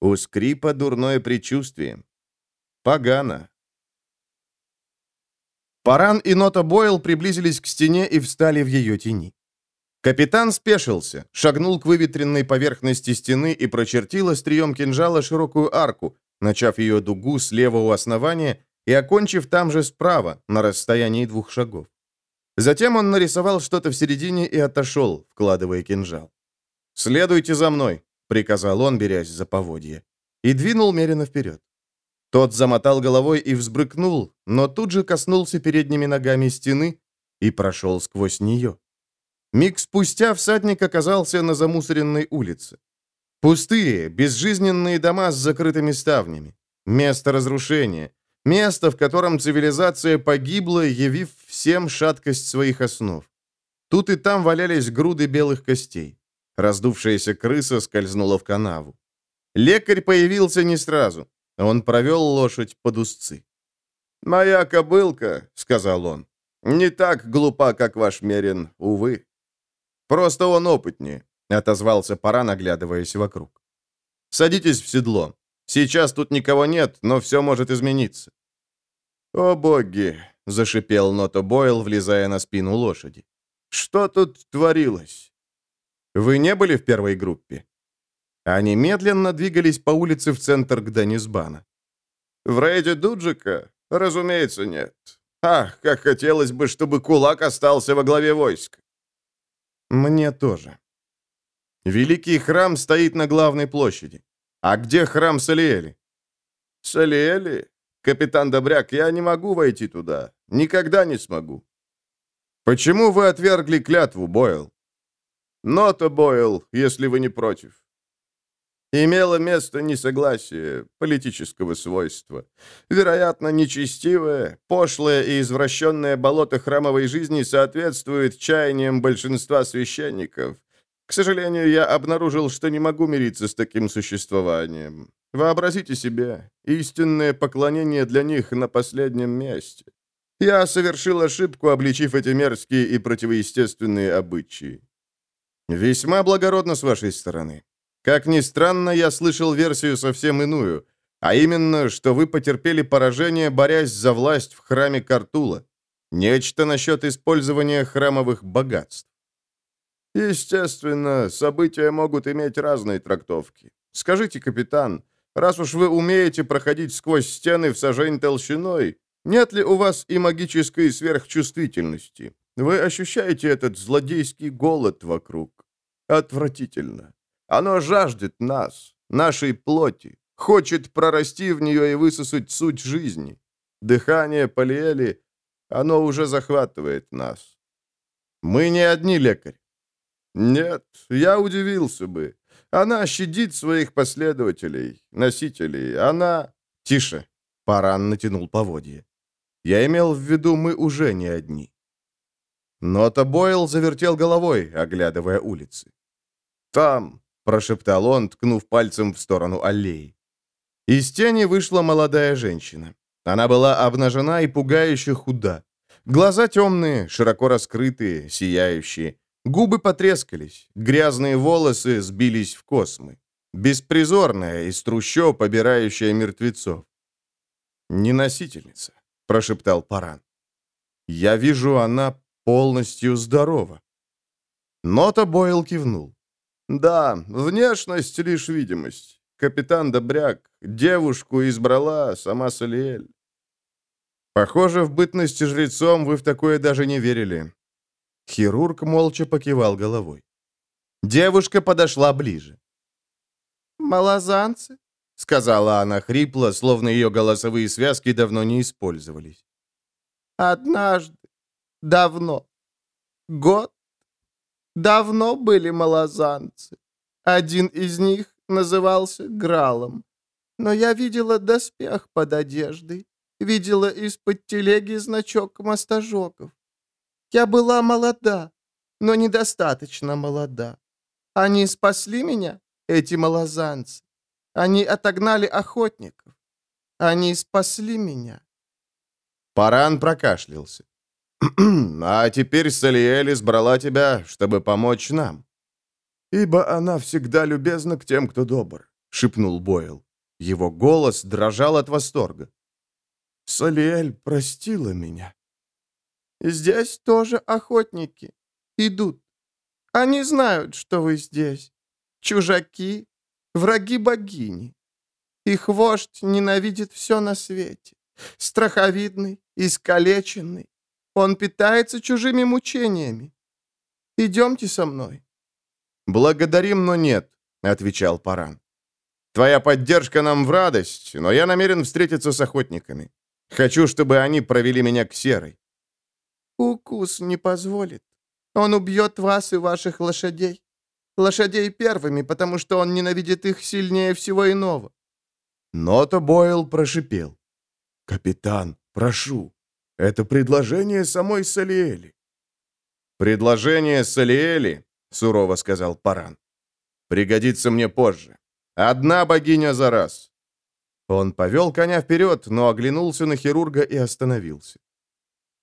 У Скрипа дурное предчувствие. Погано. Паран и Нота Бойл приблизились к стене и встали в ее тени. Капитан спешился, шагнул к выветренной поверхности стены и прочертил острием кинжала широкую арку, начав ее дугу слева у основания и окончив там же справа, на расстоянии двух шагов. Затем он нарисовал что-то в середине и отошел, вкладывая кинжал. «Следуйте за мной», — приказал он, берясь за поводье, и двинул меренно вперед. Тот замотал головой и взбрыкнул, но тут же коснулся передними ногами стены и прошел сквозь нее. Миг спустя всадник оказался на замусоренной улице. Пустые, безжизненные дома с закрытыми ставнями. Место разрушения. Место, в котором цивилизация погибла, явив всем шаткость своих основ. Тут и там валялись груды белых костей. Раздувшаяся крыса скользнула в канаву. Лекарь появился не сразу. Он провел лошадь под узцы. «Моя кобылка», — сказал он, — «не так глупа, как ваш Мерин, увы». «Просто он опытнее», — отозвался пора, наглядываясь вокруг. «Садитесь в седло. Сейчас тут никого нет, но все может измениться». «О боги!» — зашипел Ното Бойл, влезая на спину лошади. «Что тут творилось?» «Вы не были в первой группе?» Они медленно двигались по улице в центр Гданисбана. «В рейде Дуджика? Разумеется, нет. Ах, как хотелось бы, чтобы кулак остался во главе войск!» «Мне тоже». Великий храм стоит на главной площади. А где храм Салиэли? Салиэли? Капитан Добряк, я не могу войти туда. Никогда не смогу. Почему вы отвергли клятву, Бойл? Нота, Бойл, если вы не против. Имело место несогласие политического свойства. Вероятно, нечестивое, пошлое и извращенное болото храмовой жизни соответствует чаяниям большинства священников. К сожалению, я обнаружил, что не могу мириться с таким существованием. Вообразите себе, истинное поклонение для них на последнем месте. Я совершил ошибку, обличив эти мерзкие и противоестественные обычаи. Весьма благородно с вашей стороны. Как ни странно, я слышал версию совсем иную, а именно, что вы потерпели поражение, борясь за власть в храме Картула. Нечто насчет использования храмовых богатств. Естественно, события могут иметь разные трактовки. Скажите, капитан, раз уж вы умеете проходить сквозь стены в сажень толщиной, нет ли у вас и магической сверхчувствительности? Вы ощущаете этот злодейский голод вокруг? Отвратительно. Оно жаждет нас, нашей плоти, хочет прорасти в нее и высосать суть жизни. Дыхание Полиэли, оно уже захватывает нас. Мы не одни, лекарь. Нет, я удивился бы. Она щадит своих последователей, носителей. Она...» «Тише!» — Паран натянул поводье. «Я имел в виду, мы уже не одни». Нота Бойл завертел головой, оглядывая улицы. «Там!» — прошептал он, ткнув пальцем в сторону аллеи. Из тени вышла молодая женщина. Она была обнажена и пугающе худа. Глаза темные, широко раскрытые, сияющие. Губы потрескались, грязные волосы сбились в космы. Беспризорная, из трущоб, побирающая мертвецов. «Неносительница», — прошептал Паран. «Я вижу, она полностью здорова». Нота Бойл кивнул. «Да, внешность — лишь видимость. Капитан Добряк девушку избрала сама Салиэль». «Похоже, в бытности жрецом вы в такое даже не верили». Хирург молча покивал головой. Девушка подошла ближе. «Малозанцы?» — сказала она хрипло, словно ее голосовые связки давно не использовались. «Однажды, давно, год, давно были малозанцы. Один из них назывался Гралом. Но я видела доспех под одеждой, видела из-под телеги значок мостожоков. Я была молода, но недостаточно молода. Они спасли меня, эти малозанцы. Они отогнали охотников. Они спасли меня. Паран прокашлялся. «А теперь Салиэль избрала тебя, чтобы помочь нам». «Ибо она всегда любезна к тем, кто добр», — шепнул Бойл. Его голос дрожал от восторга. «Салиэль простила меня». «Здесь тоже охотники. Идут. Они знают, что вы здесь. Чужаки, враги богини. Их вождь ненавидит все на свете. Страховидный, искалеченный. Он питается чужими мучениями. Идемте со мной». «Благодарим, но нет», — отвечал Паран. «Твоя поддержка нам в радость, но я намерен встретиться с охотниками. Хочу, чтобы они провели меня к Серой». «Укус не позволит. Он убьет вас и ваших лошадей. Лошадей первыми, потому что он ненавидит их сильнее всего иного». Нота Бойл прошипел. «Капитан, прошу, это предложение самой Салиэли». «Предложение Салиэли», — сурово сказал Паран, — «пригодится мне позже. Одна богиня за раз». Он повел коня вперед, но оглянулся на хирурга и остановился.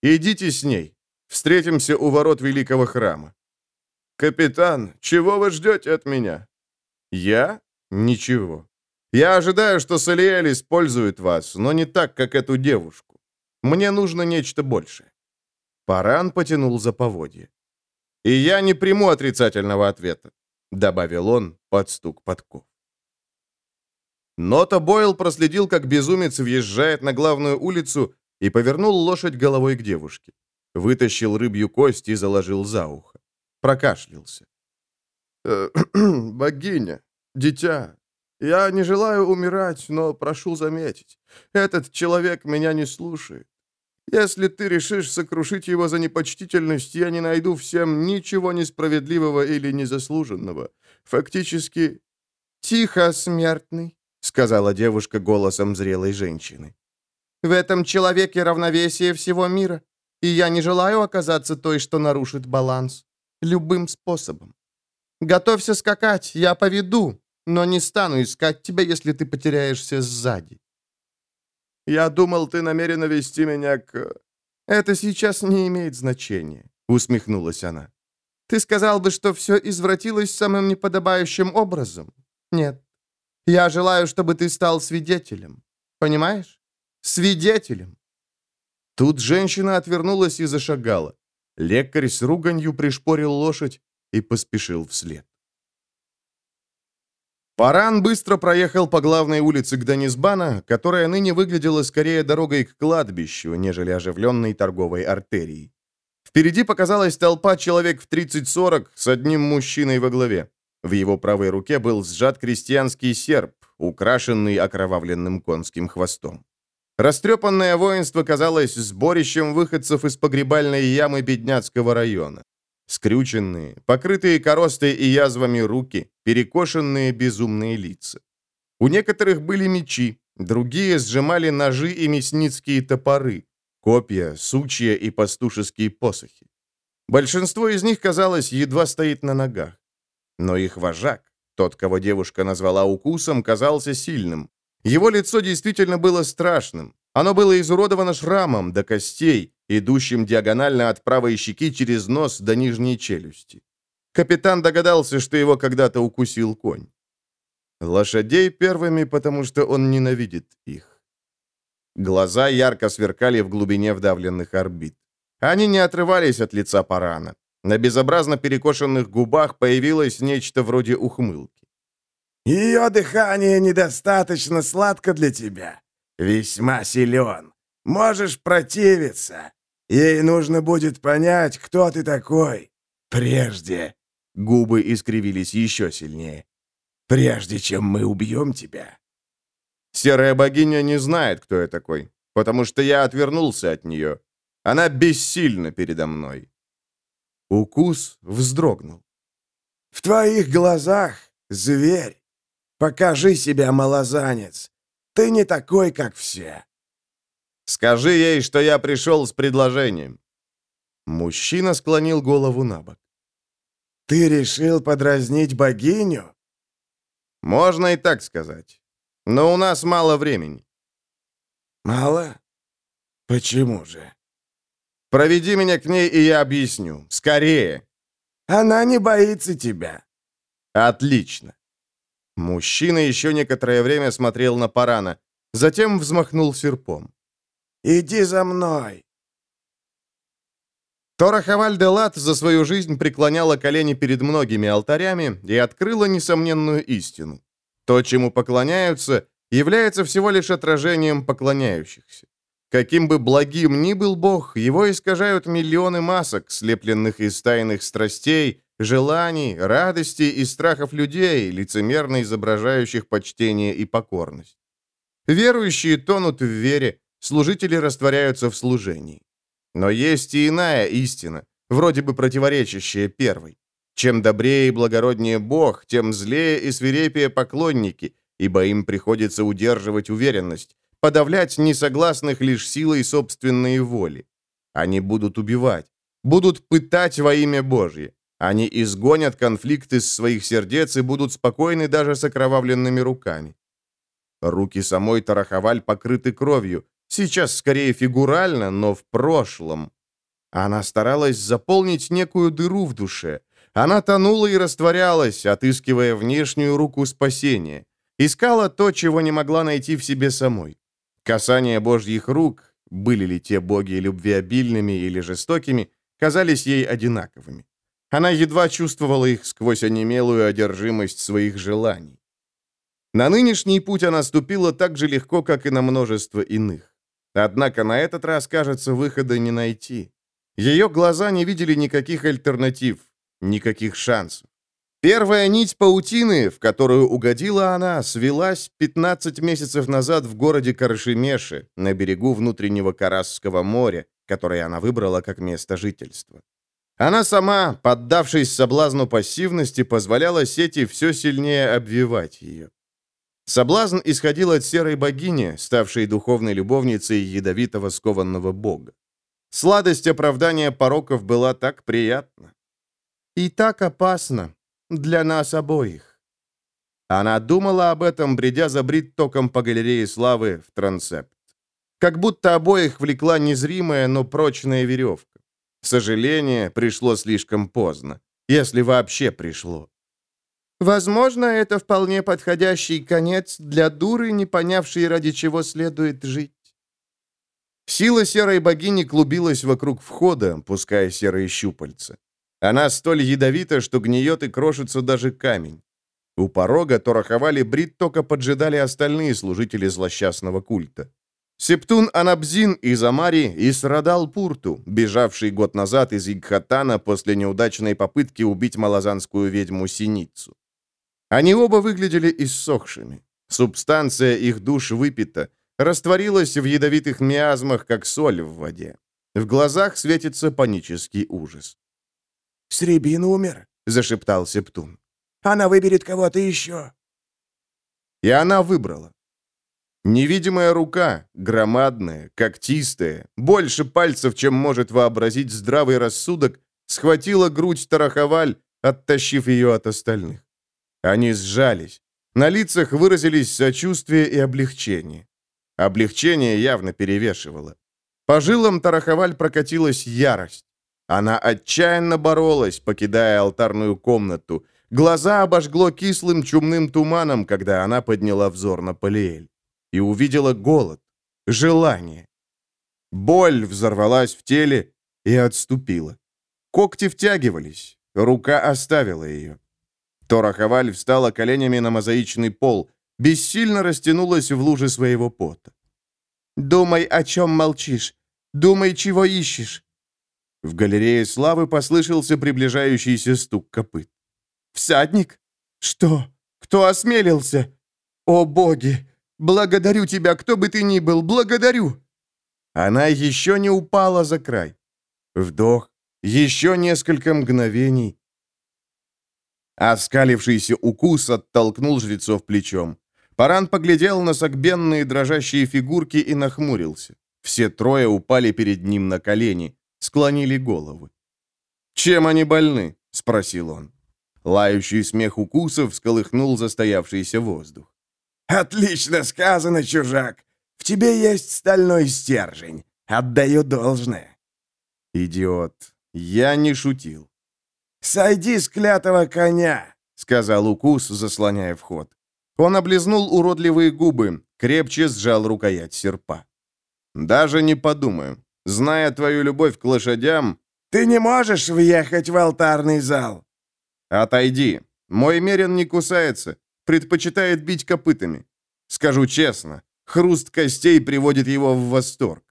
«Идите с ней. Встретимся у ворот великого храма». «Капитан, чего вы ждете от меня?» «Я? Ничего. Я ожидаю, что Салиэль использует вас, но не так, как эту девушку. Мне нужно нечто большее». Паран потянул за поводье. «И я не приму отрицательного ответа», — добавил он под стук подков. Нота Бойл проследил, как безумец въезжает на главную улицу и повернул лошадь головой к девушке. Вытащил рыбью кость и заложил за ухо. Прокашлялся. «Э, «Богиня, дитя, я не желаю умирать, но прошу заметить, этот человек меня не слушает. Если ты решишь сокрушить его за непочтительность, я не найду всем ничего несправедливого или незаслуженного. Фактически...» «Тихо, смертный», — сказала девушка голосом зрелой женщины. «В этом человеке равновесие всего мира, и я не желаю оказаться той, что нарушит баланс. Любым способом. Готовься скакать, я поведу, но не стану искать тебя, если ты потеряешься сзади. Я думал, ты намерена вести меня к... Это сейчас не имеет значения, усмехнулась она. Ты сказал бы, что все извратилось самым неподобающим образом. Нет. Я желаю, чтобы ты стал свидетелем. Понимаешь? Свидетелем. Тут женщина отвернулась и зашагала. Лекарь с руганью пришпорил лошадь и поспешил вслед. Паран быстро проехал по главной улице Гданисбана, которая ныне выглядела скорее дорогой к кладбищу, нежели оживленной торговой артерией. Впереди показалась толпа человек в 30-40 с одним мужчиной во главе. В его правой руке был сжат крестьянский серп, украшенный окровавленным конским хвостом. Растрепанное воинство казалось сборищем выходцев из погребальной ямы бедняцкого района. Скрюченные, покрытые коростой и язвами руки, перекошенные безумные лица. У некоторых были мечи, другие сжимали ножи и мясницкие топоры, копья, сучья и пастушеские посохи. Большинство из них, казалось, едва стоит на ногах. Но их вожак, тот, кого девушка назвала укусом, казался сильным. Его лицо действительно было страшным. Оно было изуродовано шрамом до костей, идущим диагонально от правой щеки через нос до нижней челюсти. Капитан догадался, что его когда-то укусил конь. Лошадей первыми, потому что он ненавидит их. Глаза ярко сверкали в глубине вдавленных орбит. Они не отрывались от лица Парана. На безобразно перекошенных губах появилось нечто вроде ухмылки. «Ее дыхание недостаточно сладко для тебя. Весьма силен. Можешь противиться. Ей нужно будет понять, кто ты такой. Прежде...» Губы искривились еще сильнее. «Прежде чем мы убьем тебя». Серая богиня не знает, кто я такой, потому что я отвернулся от нее. Она бессильна передо мной. Укус вздрогнул. «В твоих глазах зверь. Покажи себя, малозанец. Ты не такой, как все». «Скажи ей, что я пришел с предложением». Мужчина склонил голову на бок. «Ты решил подразнить богиню?» «Можно и так сказать. Но у нас мало времени». «Мало? Почему же?» Проведи меня к ней, и я объясню. Скорее!» «Она не боится тебя». «Отлично!» Мужчина еще некоторое время смотрел на Парана, затем взмахнул серпом. «Иди за мной!» Тора Хаваль-де-Лат за свою жизнь преклоняла колени перед многими алтарями и открыла несомненную истину. То, чему поклоняются, является всего лишь отражением поклоняющихся. Каким бы благим ни был Бог, его искажают миллионы масок, слепленных из тайных страстей, желаний, радостей и страхов людей, лицемерно изображающих почтение и покорность. Верующие тонут в вере, служители растворяются в служении. Но есть и иная истина, вроде бы противоречащая первой. Чем добрее и благороднее Бог, тем злее и свирепее поклонники, ибо им приходится удерживать уверенность, подавлять несогласных лишь силой собственной воли. Они будут убивать, будут пытать во имя Божье. Они изгонят конфликт из своих сердец и будут спокойны даже с окровавленными руками. Руки самой Тарахаваль покрыты кровью, сейчас скорее фигурально, но в прошлом. Она старалась заполнить некую дыру в душе. Она тонула и растворялась, отыскивая внешнюю руку спасения. Искала то, чего не могла найти в себе самой. Касания божьих рук, были ли те боги любвеобильными или жестокими, казались ей одинаковыми. Она едва чувствовала их сквозь онемелую одержимость своих желаний. На нынешний путь она ступила так же легко, как и на множество иных. Однако на этот раз, кажется, выхода не найти. Ее глаза не видели никаких альтернатив, никаких шансов. Первая нить паутины, в которую угодила она, свелась 15 месяцев назад в городе Каршемеше, на берегу внутреннего Карасского моря, которое она выбрала как место жительства. Она сама, поддавшись соблазну пассивности, позволяла сети все сильнее обвивать ее. Соблазн исходил от серой богини, ставшей духовной любовницей ядовитого скованного бога. Сладость оправдания пороков была так приятна. И так опасно, для нас обоих. Она думала об этом, бредя за брит-током по галерее славы в трансепт. Как будто обоих влекла незримая, но прочная веревка. Сожаление пришло слишком поздно, если вообще пришло. Возможно, это вполне подходящий конец для дуры, не понявшей, ради чего следует жить. Сила серой богини клубилась вокруг входа, пуская серые щупальца. Она столь ядовита, что гниет и крошится даже камень. У порога Торахавали Бриттока поджидали остальные служители злосчастного культа. Септун Анабзин из Амари и Срадал Пурту, бежавший год назад из Игхатана после неудачной попытки убить малазанскую ведьму Синицу. Они оба выглядели иссохшими. Субстанция их душ выпита, растворилась в ядовитых миазмах, как соль в воде. В глазах светится панический ужас. Сребин умер», — зашептал Септун. «Она выберет кого-то еще». И она выбрала. Невидимая рука, громадная, когтистая, больше пальцев, чем может вообразить здравый рассудок, схватила грудь Тараховаль, оттащив ее от остальных. Они сжались. На лицах выразились сочувствие и облегчение. Облегчение явно перевешивало. По жилам Тараховаль прокатилась ярость. Она отчаянно боролась, покидая алтарную комнату. Глаза обожгло кислым чумным туманом, когда она подняла взор на Полиэль. И увидела голод, желание. Боль взорвалась в теле и отступила. Когти втягивались, рука оставила ее. Торахаваль встала коленями на мозаичный пол, бессильно растянулась в луже своего пота. «Думай, о чем молчишь. Думай, чего ищешь». В галерее славы послышался приближающийся стук копыт. «Всадник? Что? Кто осмелился? О, боги! Благодарю тебя, кто бы ты ни был, благодарю!» Она еще не упала за край. Вдох, еще несколько мгновений, Оскалившийся укус оттолкнул жрецов плечом. Паран поглядел на согбенные дрожащие фигурки и нахмурился. Все трое упали перед ним на колени, склонили головы. «Чем они больны?» — спросил он. Лающий смех укусов сколыхнул застоявшийся воздух. «Отлично сказано, чужак! В тебе есть стальной стержень. Отдаю должное». «Идиот, я не шутил. «Сойди с клятого коня!» — сказал укус, заслоняя вход. Он облизнул уродливые губы, крепче сжал рукоять серпа. «Даже не подумаю. Зная твою любовь к лошадям...» «Ты не можешь въехать в алтарный зал!» «Отойди. Мой мерен не кусается, предпочитает бить копытами. Скажу честно, хруст костей приводит его в восторг».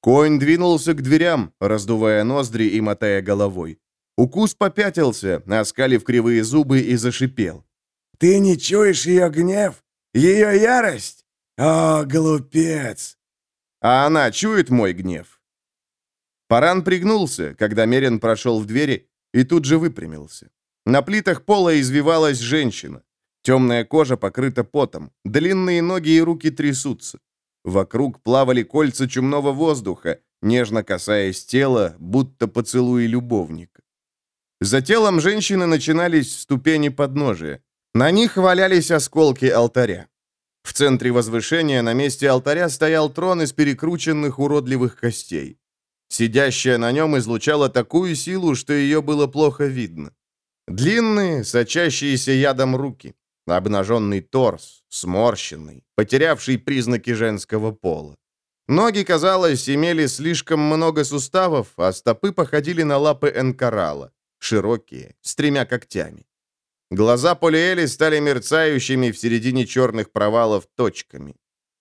Конь двинулся к дверям, раздувая ноздри и мотая головой. Укус попятился, оскалив кривые зубы и зашипел. «Ты не чуешь ее гнев? Ее ярость? О, глупец!» «А она чует мой гнев?» Паран пригнулся, когда Мерин прошел в двери, и тут же выпрямился. На плитах пола извивалась женщина. Темная кожа покрыта потом, длинные ноги и руки трясутся. Вокруг плавали кольца чумного воздуха, нежно касаясь тела, будто поцелуи любовника. За телом женщины начинались ступени подножия. На них валялись осколки алтаря. В центре возвышения на месте алтаря стоял трон из перекрученных уродливых костей. Сидящая на нем излучала такую силу, что ее было плохо видно. Длинные, сочащиеся ядом руки, обнаженный торс, сморщенный, потерявший признаки женского пола. Ноги, казалось, имели слишком много суставов, а стопы походили на лапы энкарала широкие, с тремя когтями. Глаза Полиэли стали мерцающими в середине черных провалов точками.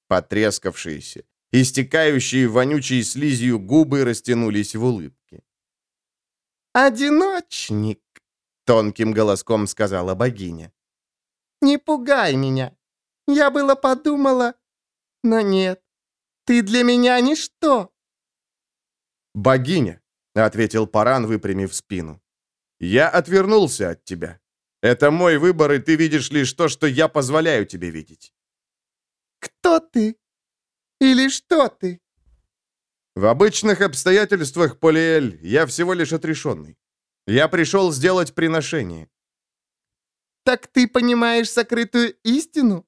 Потрескавшиеся, истекающие вонючей слизью губы растянулись в улыбке. «Одиночник», — тонким голоском сказала богиня. «Не пугай меня. Я было подумала, но нет, ты для меня ничто». «Богиня», — ответил Паран, выпрямив спину. Я отвернулся от тебя. Это мой выбор, и ты видишь лишь то, что я позволяю тебе видеть. Кто ты? Или что ты? В обычных обстоятельствах, Полиэль, я всего лишь отрешенный. Я пришел сделать приношение. Так ты понимаешь сокрытую истину?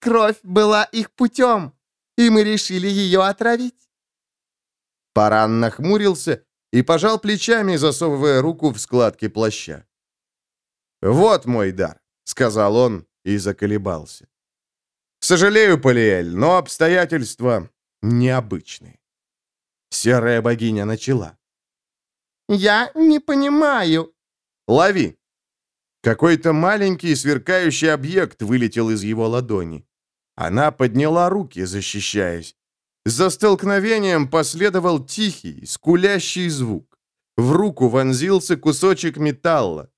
Кровь была их путем, и мы решили ее отравить. Паран нахмурился и пожал плечами, засовывая руку в складки плаща. «Вот мой дар», — сказал он и заколебался. «Сожалею, Полиэль, но обстоятельства необычные». Серая богиня начала. «Я не понимаю». «Лови». Какой-то маленький сверкающий объект вылетел из его ладони. Она подняла руки, защищаясь. За столкновением последовал тихий, скулящий звук. В руку вонзился кусочек металла.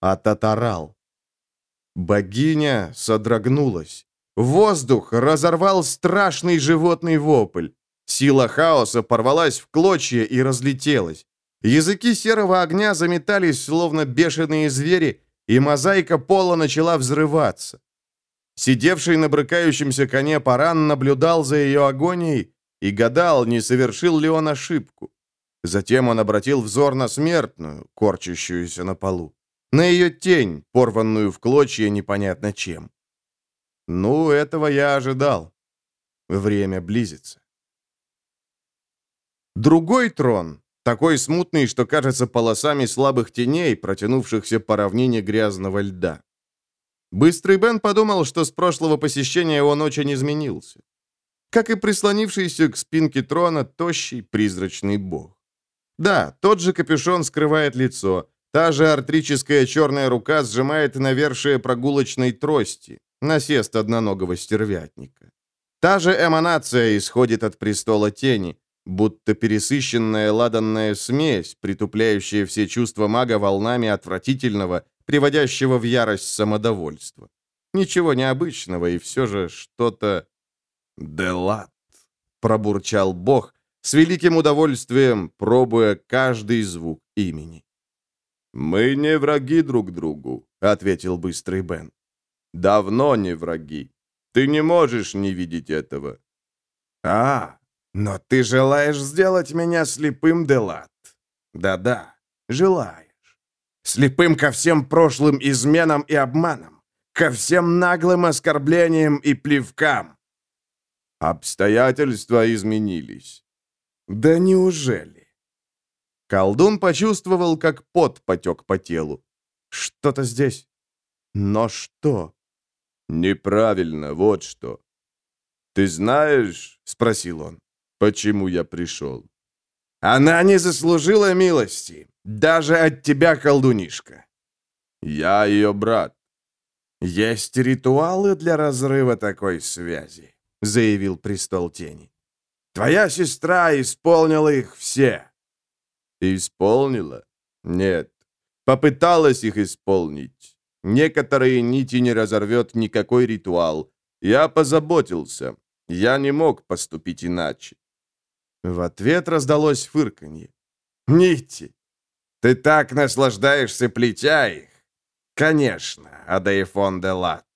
Ататарал. Богиня содрогнулась. Воздух разорвал страшный животный вопль. Сила хаоса порвалась в клочья и разлетелась. Языки серого огня заметались, словно бешеные звери, и мозаика пола начала взрываться. Сидевший на брыкающемся коне Паран наблюдал за ее агонией и гадал, не совершил ли он ошибку. Затем он обратил взор на смертную, корчащуюся на полу, на ее тень, порванную в клочья непонятно чем. Ну, этого я ожидал. Время близится. Другой трон, такой смутный, что кажется полосами слабых теней, протянувшихся по равнине грязного льда. Быстрый Бен подумал, что с прошлого посещения он очень изменился. Как и прислонившийся к спинке трона тощий призрачный бог. Да, тот же капюшон скрывает лицо, та же артрическая черная рука сжимает навершие прогулочной трости, насест одноногого стервятника. Та же эманация исходит от престола тени, будто пересыщенная ладанная смесь, притупляющая все чувства мага волнами отвратительного, приводящего в ярость самодовольства. Ничего необычного, и все же что-то... «Делат», — пробурчал бог, с великим удовольствием пробуя каждый звук имени. «Мы не враги друг другу», — ответил быстрый Бен. «Давно не враги. Ты не можешь не видеть этого». «А, но ты желаешь сделать меня слепым, Делат?» «Да-да, желаешь. Слепым ко всем прошлым изменам и обманам, ко всем наглым оскорблениям и плевкам». «Обстоятельства изменились». «Да неужели?» Колдун почувствовал, как пот потек по телу. «Что-то здесь. Но что?» «Неправильно, вот что». «Ты знаешь?» — спросил он. «Почему я пришел?» «Она не заслужила милости, даже от тебя, колдунишка». «Я ее брат». «Есть ритуалы для разрыва такой связи», — заявил престол тени. «Твоя сестра исполнила их все». «Исполнила? Нет. Попыталась их исполнить. Некоторые нити не разорвет никакой ритуал. Я позаботился. Я не мог поступить иначе. В ответ раздалось фырканье. «Нити! Ты так наслаждаешься, плетя их!» «Конечно, Адаефон де Лат.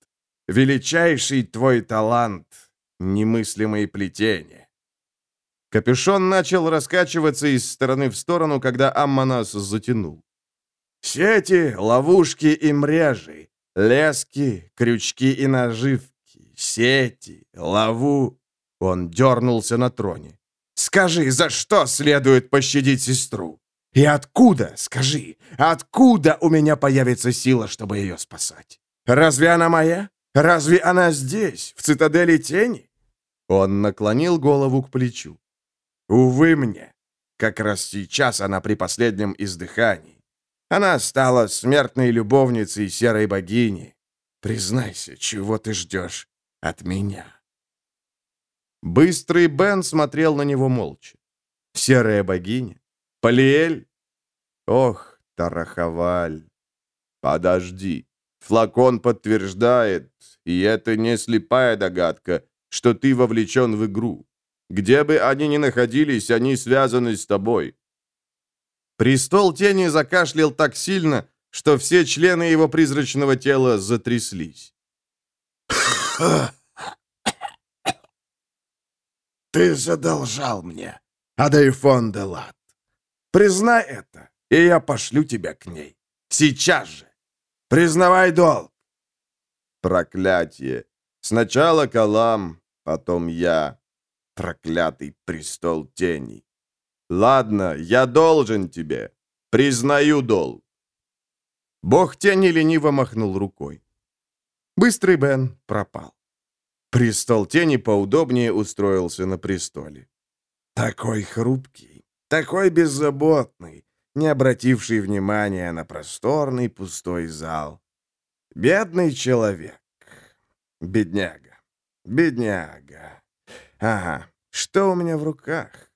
Величайший твой талант — немыслимые плетения». Капюшон начал раскачиваться из стороны в сторону, когда Амманас затянул. Сети, ловушки и мрежи, лески, крючки и наживки, сети, лову. Он дернулся на троне. Скажи, за что следует пощадить сестру? И откуда, скажи, откуда у меня появится сила, чтобы ее спасать? Разве она моя? Разве она здесь, в цитадели тени? Он наклонил голову к плечу. Увы мне. Как раз сейчас она при последнем издыхании. Она стала смертной любовницей серой богини. Признайся, чего ты ждешь от меня?» Быстрый Бен смотрел на него молча. «Серая богиня? Полиэль? Ох, Тарахаваль! Подожди. Флакон подтверждает, и это не слепая догадка, что ты вовлечен в игру. Где бы они ни находились, они связаны с тобой. Престол тени закашлял так сильно, что все члены его призрачного тела затряслись. «Ты задолжал мне, Адайфон де Лат. Признай это, и я пошлю тебя к ней. Сейчас же. Признавай долг». Проклятие. Сначала Калам, потом я. Проклятый престол тени. Ладно, я должен тебе. Признаю долг. Бог тени лениво махнул рукой. Быстрый Бен пропал. Престол тени поудобнее устроился на престоле. Такой хрупкий, такой беззаботный, не обративший внимания на просторный пустой зал. Бедный человек. Бедняга. Бедняга. Ага, что у меня в руках?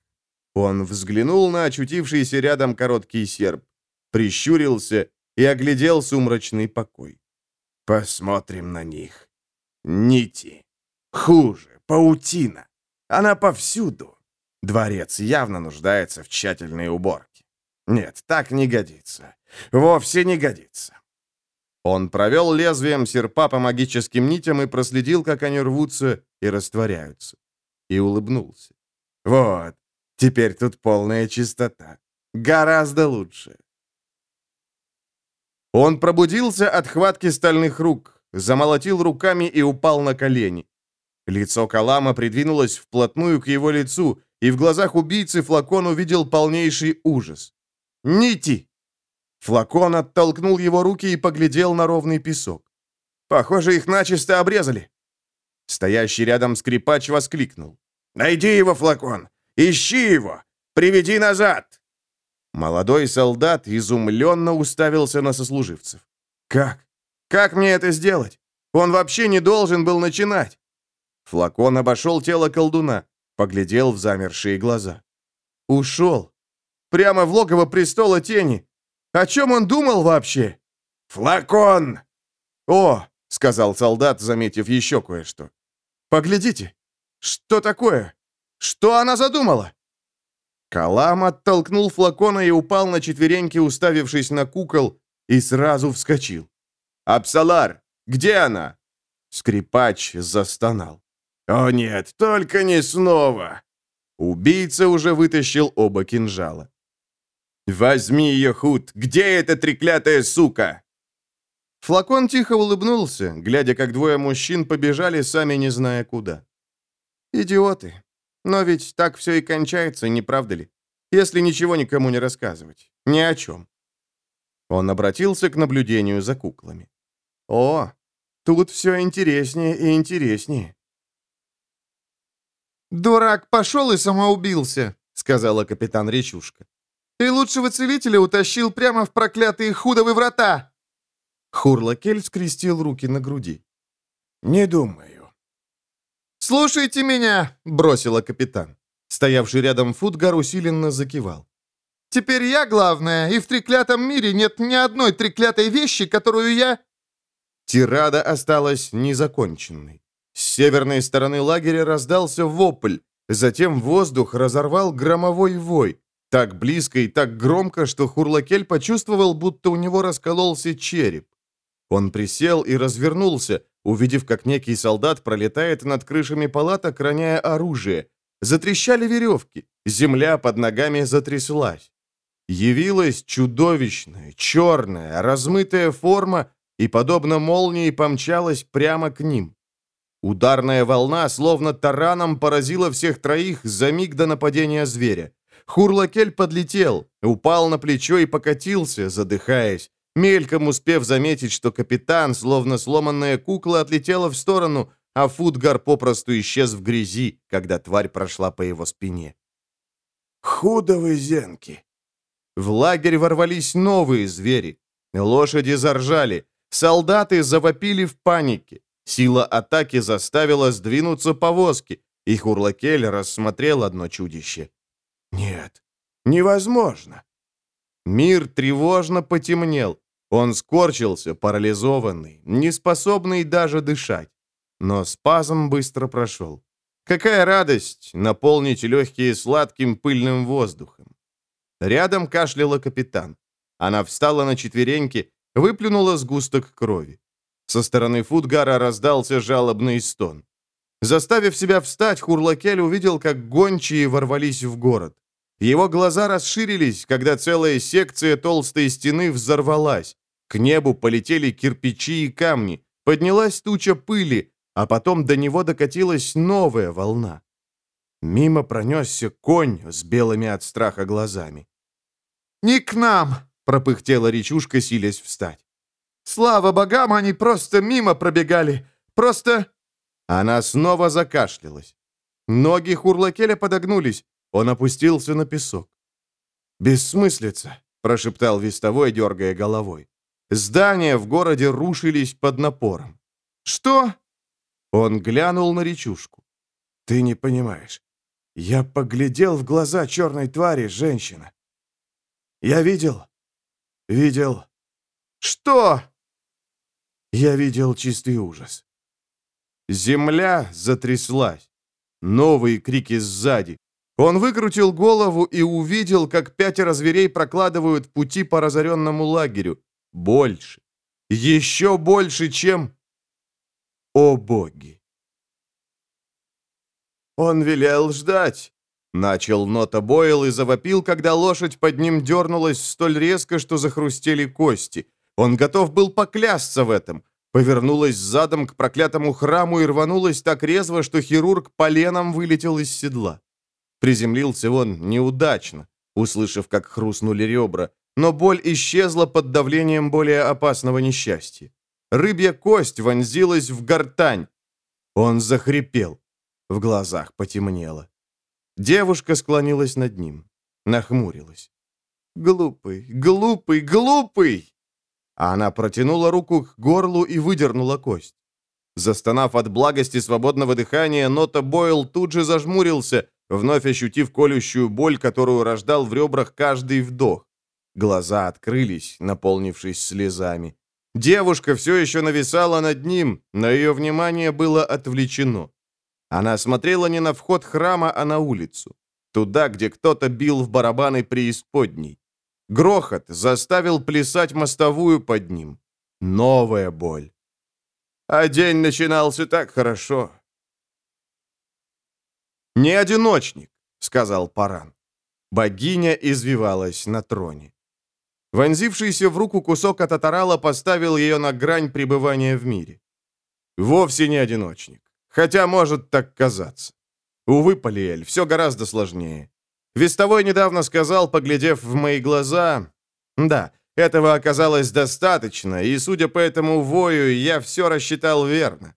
Он взглянул на очутившийся рядом короткий серп, прищурился и оглядел сумрачный покой. «Посмотрим на них. Нити. Хуже, паутина. Она повсюду. Дворец явно нуждается в тщательной уборке. Нет, так не годится. Вовсе не годится. Он провел лезвием серпа по магическим нитям и проследил, как они рвутся и растворяются. И улыбнулся. Вот, теперь тут полная чистота. Гораздо лучше. Он пробудился от хватки стальных рук, замолотил руками и упал на колени. Лицо Калама придвинулось вплотную к его лицу, и в глазах убийцы флакон увидел полнейший ужас. «Нити!» Флакон оттолкнул его руки и поглядел на ровный песок. «Похоже, их начисто обрезали». Стоящий рядом скрипач воскликнул. «Найди его, флакон! Ищи его! Приведи назад!» Молодой солдат изумленно уставился на сослуживцев. «Как? Как мне это сделать? Он вообще не должен был начинать!» Флакон обошел тело колдуна, поглядел в замершие глаза. «Ушел! Прямо в логово престола тени! О чем он думал вообще?» «Флакон!» «О!» — сказал солдат, заметив еще кое-что. «Поглядите! Что такое? Что она задумала?» Калам оттолкнул флакона и упал на четвереньки, уставившись на кукол, и сразу вскочил. «Апсалар! Где она?» Скрипач застонал. «О нет, только не снова!» Убийца уже вытащил оба кинжала. «Возьми ее, Худ! Где эта треклятая сука?» Флакон тихо улыбнулся, глядя, как двое мужчин побежали, сами не зная куда. «Идиоты! Но ведь так все и кончается, не правда ли? Если ничего никому не рассказывать. Ни о чем». Он обратился к наблюдению за куклами. «О, тут все интереснее и интереснее». «Дурак пошел и самоубился», — сказала капитан Речушка. «И лучшего целителя утащил прямо в проклятые худовы врата!» Хурлакель скрестил руки на груди. «Не думаю». «Слушайте меня!» — бросила капитан. Стоявший рядом Футгар усиленно закивал. «Теперь я главная, и в треклятом мире нет ни одной треклятой вещи, которую я...» Тирада осталась незаконченной. С северной стороны лагеря раздался вопль, затем воздух разорвал громовой вой, так близко и так громко, что Хурлакель почувствовал, будто у него раскололся череп. Он присел и развернулся, увидев, как некий солдат пролетает над крышами палаток, роняя оружие. Затрещали веревки, земля под ногами затряслась. Явилась чудовищная, черная, размытая форма и, подобно молнии, помчалась прямо к ним. Ударная волна, словно тараном, поразила всех троих за миг до нападения зверя. Хурлакель подлетел, упал на плечо и покатился, задыхаясь, мельком успев заметить, что капитан, словно сломанная кукла, отлетела в сторону, а Футгар попросту исчез в грязи, когда тварь прошла по его спине. «Худовы зенки!» В лагерь ворвались новые звери. Лошади заржали, солдаты завопили в панике. Сила атаки заставила сдвинуться повозки, и Хурлакель рассмотрел одно чудище. Нет, невозможно. Мир тревожно потемнел. Он скорчился, парализованный, неспособный даже дышать. Но спазм быстро прошел. Какая радость наполнить легкие сладким пыльным воздухом. Рядом кашляла капитан. Она встала на четвереньки, выплюнула сгусток крови. Со стороны Футгара раздался жалобный стон. Заставив себя встать, Хурлакель увидел, как гончие ворвались в город. Его глаза расширились, когда целая секция толстой стены взорвалась. К небу полетели кирпичи и камни, поднялась туча пыли, а потом до него докатилась новая волна. Мимо пронесся конь с белыми от страха глазами. «Не к нам!» — пропыхтела речушка, силясь встать. Слава богам, они просто мимо пробегали. Просто...» Она снова закашлялась. Ноги Хурлакеля подогнулись. Он опустился на песок. «Бессмыслица», — прошептал вестовой, дергая головой. Здания в городе рушились под напором. «Что?» Он глянул на речушку. «Ты не понимаешь. Я поглядел в глаза черной твари, женщина. Я видел... видел...» «Что?» Я видел чистый ужас. Земля затряслась. Новые крики сзади. Он выкрутил голову и увидел, как пятеро зверей прокладывают пути по разоренному лагерю. Больше. Еще больше, чем... О боги! Он велел ждать. Начал Нота Бойл и завопил, когда лошадь под ним дернулась столь резко, что захрустели кости. Он готов был поклясться в этом. Повернулась задом к проклятому храму и рванулась так резво, что хирург поленом вылетел из седла. Приземлился он неудачно, услышав, как хрустнули ребра, но боль исчезла под давлением более опасного несчастья. Рыбья кость вонзилась в гортань. Он захрипел. В глазах потемнело. Девушка склонилась над ним, нахмурилась. «Глупый, глупый, глупый!» А она протянула руку к горлу и выдернула кость. Застонав от благости свободного дыхания, Нота Бойл тут же зажмурился, вновь ощутив колющую боль, которую рождал в ребрах каждый вдох. Глаза открылись, наполнившись слезами. Девушка все еще нависала над ним, но ее внимание было отвлечено. Она смотрела не на вход храма, а на улицу. Туда, где кто-то бил в барабаны преисподней. Грохот заставил плясать мостовую под ним. Новая боль. А день начинался так хорошо. «Не одиночник», — сказал Паран. Богиня извивалась на троне. Вонзившийся в руку кусок от Атарала поставил ее на грань пребывания в мире. Вовсе не одиночник. Хотя может так казаться. Увы, Полиэль, все гораздо сложнее. Вестовой недавно сказал, поглядев в мои глаза... Да, этого оказалось достаточно, и, судя по этому вою, я все рассчитал верно.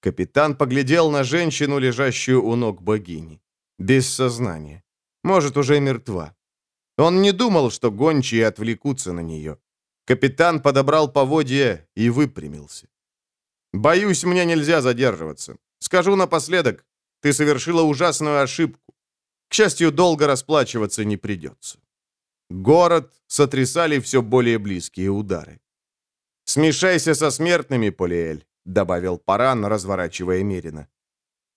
Капитан поглядел на женщину, лежащую у ног богини. Без сознания. Может, уже мертва. Он не думал, что гончие отвлекутся на нее. Капитан подобрал поводья и выпрямился. Боюсь, мне нельзя задерживаться. Скажу напоследок, ты совершила ужасную ошибку. К счастью, долго расплачиваться не придется. Город сотрясали все более близкие удары. «Смешайся со смертными, Полиэль», — добавил Паран, разворачивая Мерина.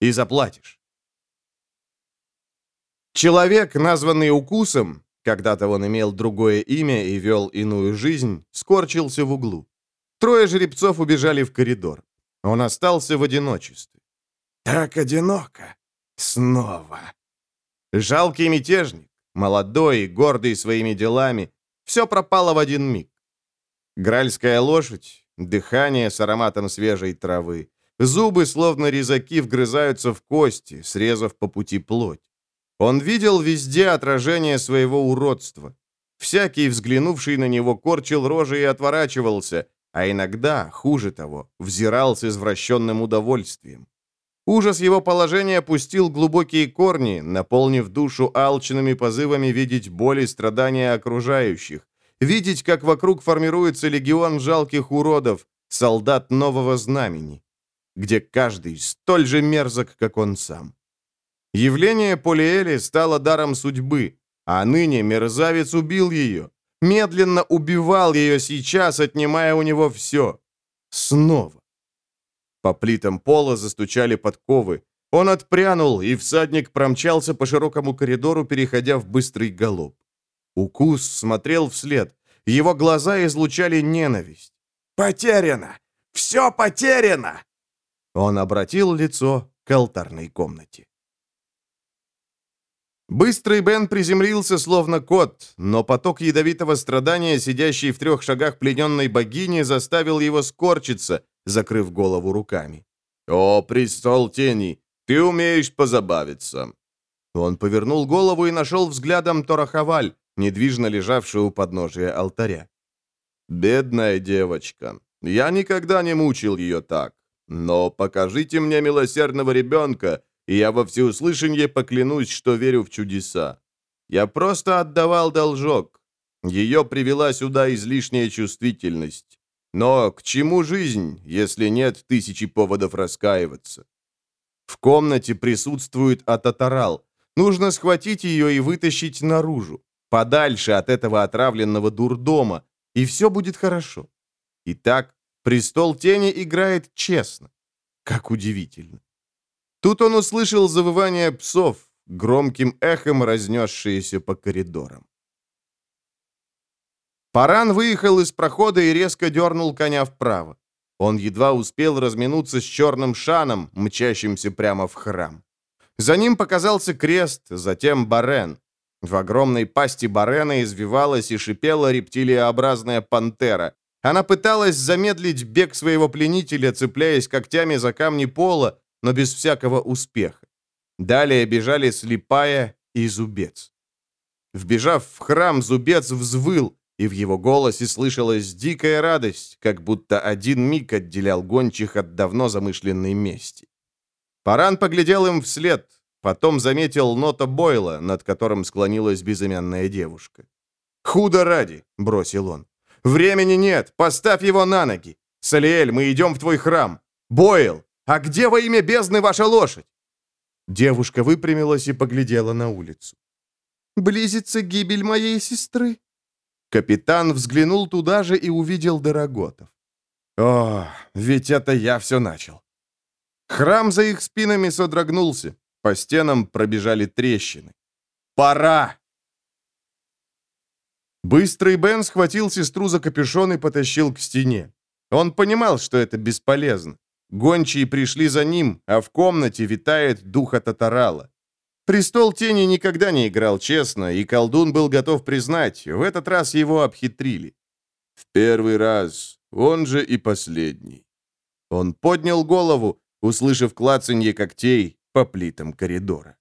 «И заплатишь». Человек, названный укусом, когда-то он имел другое имя и вел иную жизнь, скорчился в углу. Трое жеребцов убежали в коридор. Он остался в одиночестве. Так одиноко. Снова. Жалкий мятежник, молодой и гордый своими делами, все пропало в один миг. Гральская лошадь, дыхание с ароматом свежей травы, зубы, словно резаки, вгрызаются в кости, срезав по пути плоть. Он видел везде отражение своего уродства. Всякий, взглянувший на него, корчил рожи и отворачивался, а иногда, хуже того, взирал с извращенным удовольствием. Ужас его положения пустил глубокие корни, наполнив душу алчными позывами видеть боль и страдания окружающих, видеть, как вокруг формируется легион жалких уродов, солдат нового знамени, где каждый столь же мерзок, как он сам. Явление Полиэли стало даром судьбы, а ныне мерзавец убил ее, медленно убивал ее сейчас, отнимая у него все. Снова. По плитам пола застучали подковы. Он отпрянул, и всадник промчался по широкому коридору, переходя в быстрый галоп. Укус смотрел вслед. Его глаза излучали ненависть. «Потеряно! Все потеряно!» Он обратил лицо к алтарной комнате. Быстрый Бен приземлился, словно кот, но поток ядовитого страдания, сидящий в трех шагах плененной богини, заставил его скорчиться, закрыв голову руками. «О, престол тени, ты умеешь позабавиться!» Он повернул голову и нашел взглядом Торахаваль, недвижно лежавшую у подножия алтаря. «Бедная девочка, я никогда не мучил ее так, но покажите мне милосердного ребенка, и я во всеуслышание поклянусь, что верю в чудеса. Я просто отдавал должок. Ее привела сюда излишняя чувствительность. Но к чему жизнь, если нет тысячи поводов раскаиваться? В комнате присутствует Ататарал. Нужно схватить ее и вытащить наружу, подальше от этого отравленного дурдома, и все будет хорошо. Итак, престол тени играет честно. Как удивительно. Тут он услышал завывание псов, громким эхом разнесшиеся по коридорам. Паран выехал из прохода и резко дернул коня вправо. Он едва успел разминуться с черным шаном, мчащимся прямо в храм. За ним показался крест, затем барен. В огромной пасти барена извивалась и шипела рептилиообразная пантера. Она пыталась замедлить бег своего пленителя, цепляясь когтями за камни пола, но без всякого успеха. Далее бежали слепая и зубец. Вбежав в храм, зубец взвыл, и в его голосе слышалась дикая радость, как будто один миг отделял гончих от давно замышленной мести. Паран поглядел им вслед, потом заметил нота Бойла, над которым склонилась безымянная девушка. «Худо ради!» — бросил он. «Времени нет! Поставь его на ноги! Салиэль, мы идем в твой храм! Бойл, а где во имя бездны ваша лошадь?» Девушка выпрямилась и поглядела на улицу. «Близится гибель моей сестры», Капитан взглянул туда же и увидел Дороготов. О, ведь это я все начал. Храм за их спинами содрогнулся. По стенам пробежали трещины. «Пора!» Быстрый Бен схватил сестру за капюшон и потащил к стене. Он понимал, что это бесполезно. Гончие пришли за ним, а в комнате витает дух Татарала. Престол тени никогда не играл честно, и колдун был готов признать, в этот раз его обхитрили. В первый раз, он же и последний. Он поднял голову, услышав клацанье когтей по плитам коридора.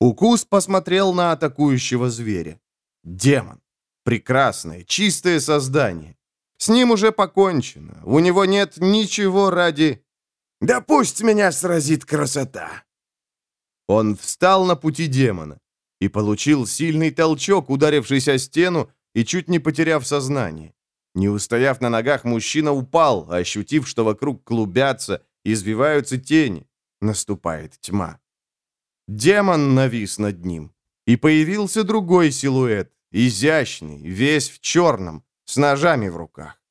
Укус посмотрел на атакующего зверя. Демон. Прекрасное, чистое создание. С ним уже покончено. У него нет ничего ради... «Да пусть меня сразит красота!» Он встал на пути демона и получил сильный толчок, ударившись о стену и чуть не потеряв сознание. Не устояв на ногах, мужчина упал, ощутив, что вокруг клубятся, извиваются тени. Наступает тьма. Демон навис над ним. И появился другой силуэт, изящный, весь в черном, с ножами в руках.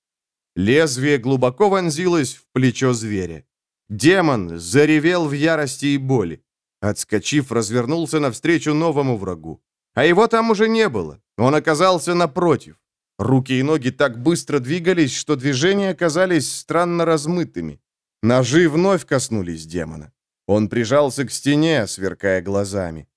Лезвие глубоко вонзилось в плечо зверя. Демон заревел в ярости и боли. Отскочив, развернулся навстречу новому врагу. А его там уже не было. Он оказался напротив. Руки и ноги так быстро двигались, что движения оказались странно размытыми. Ножи вновь коснулись демона. Он прижался к стене, сверкая глазами.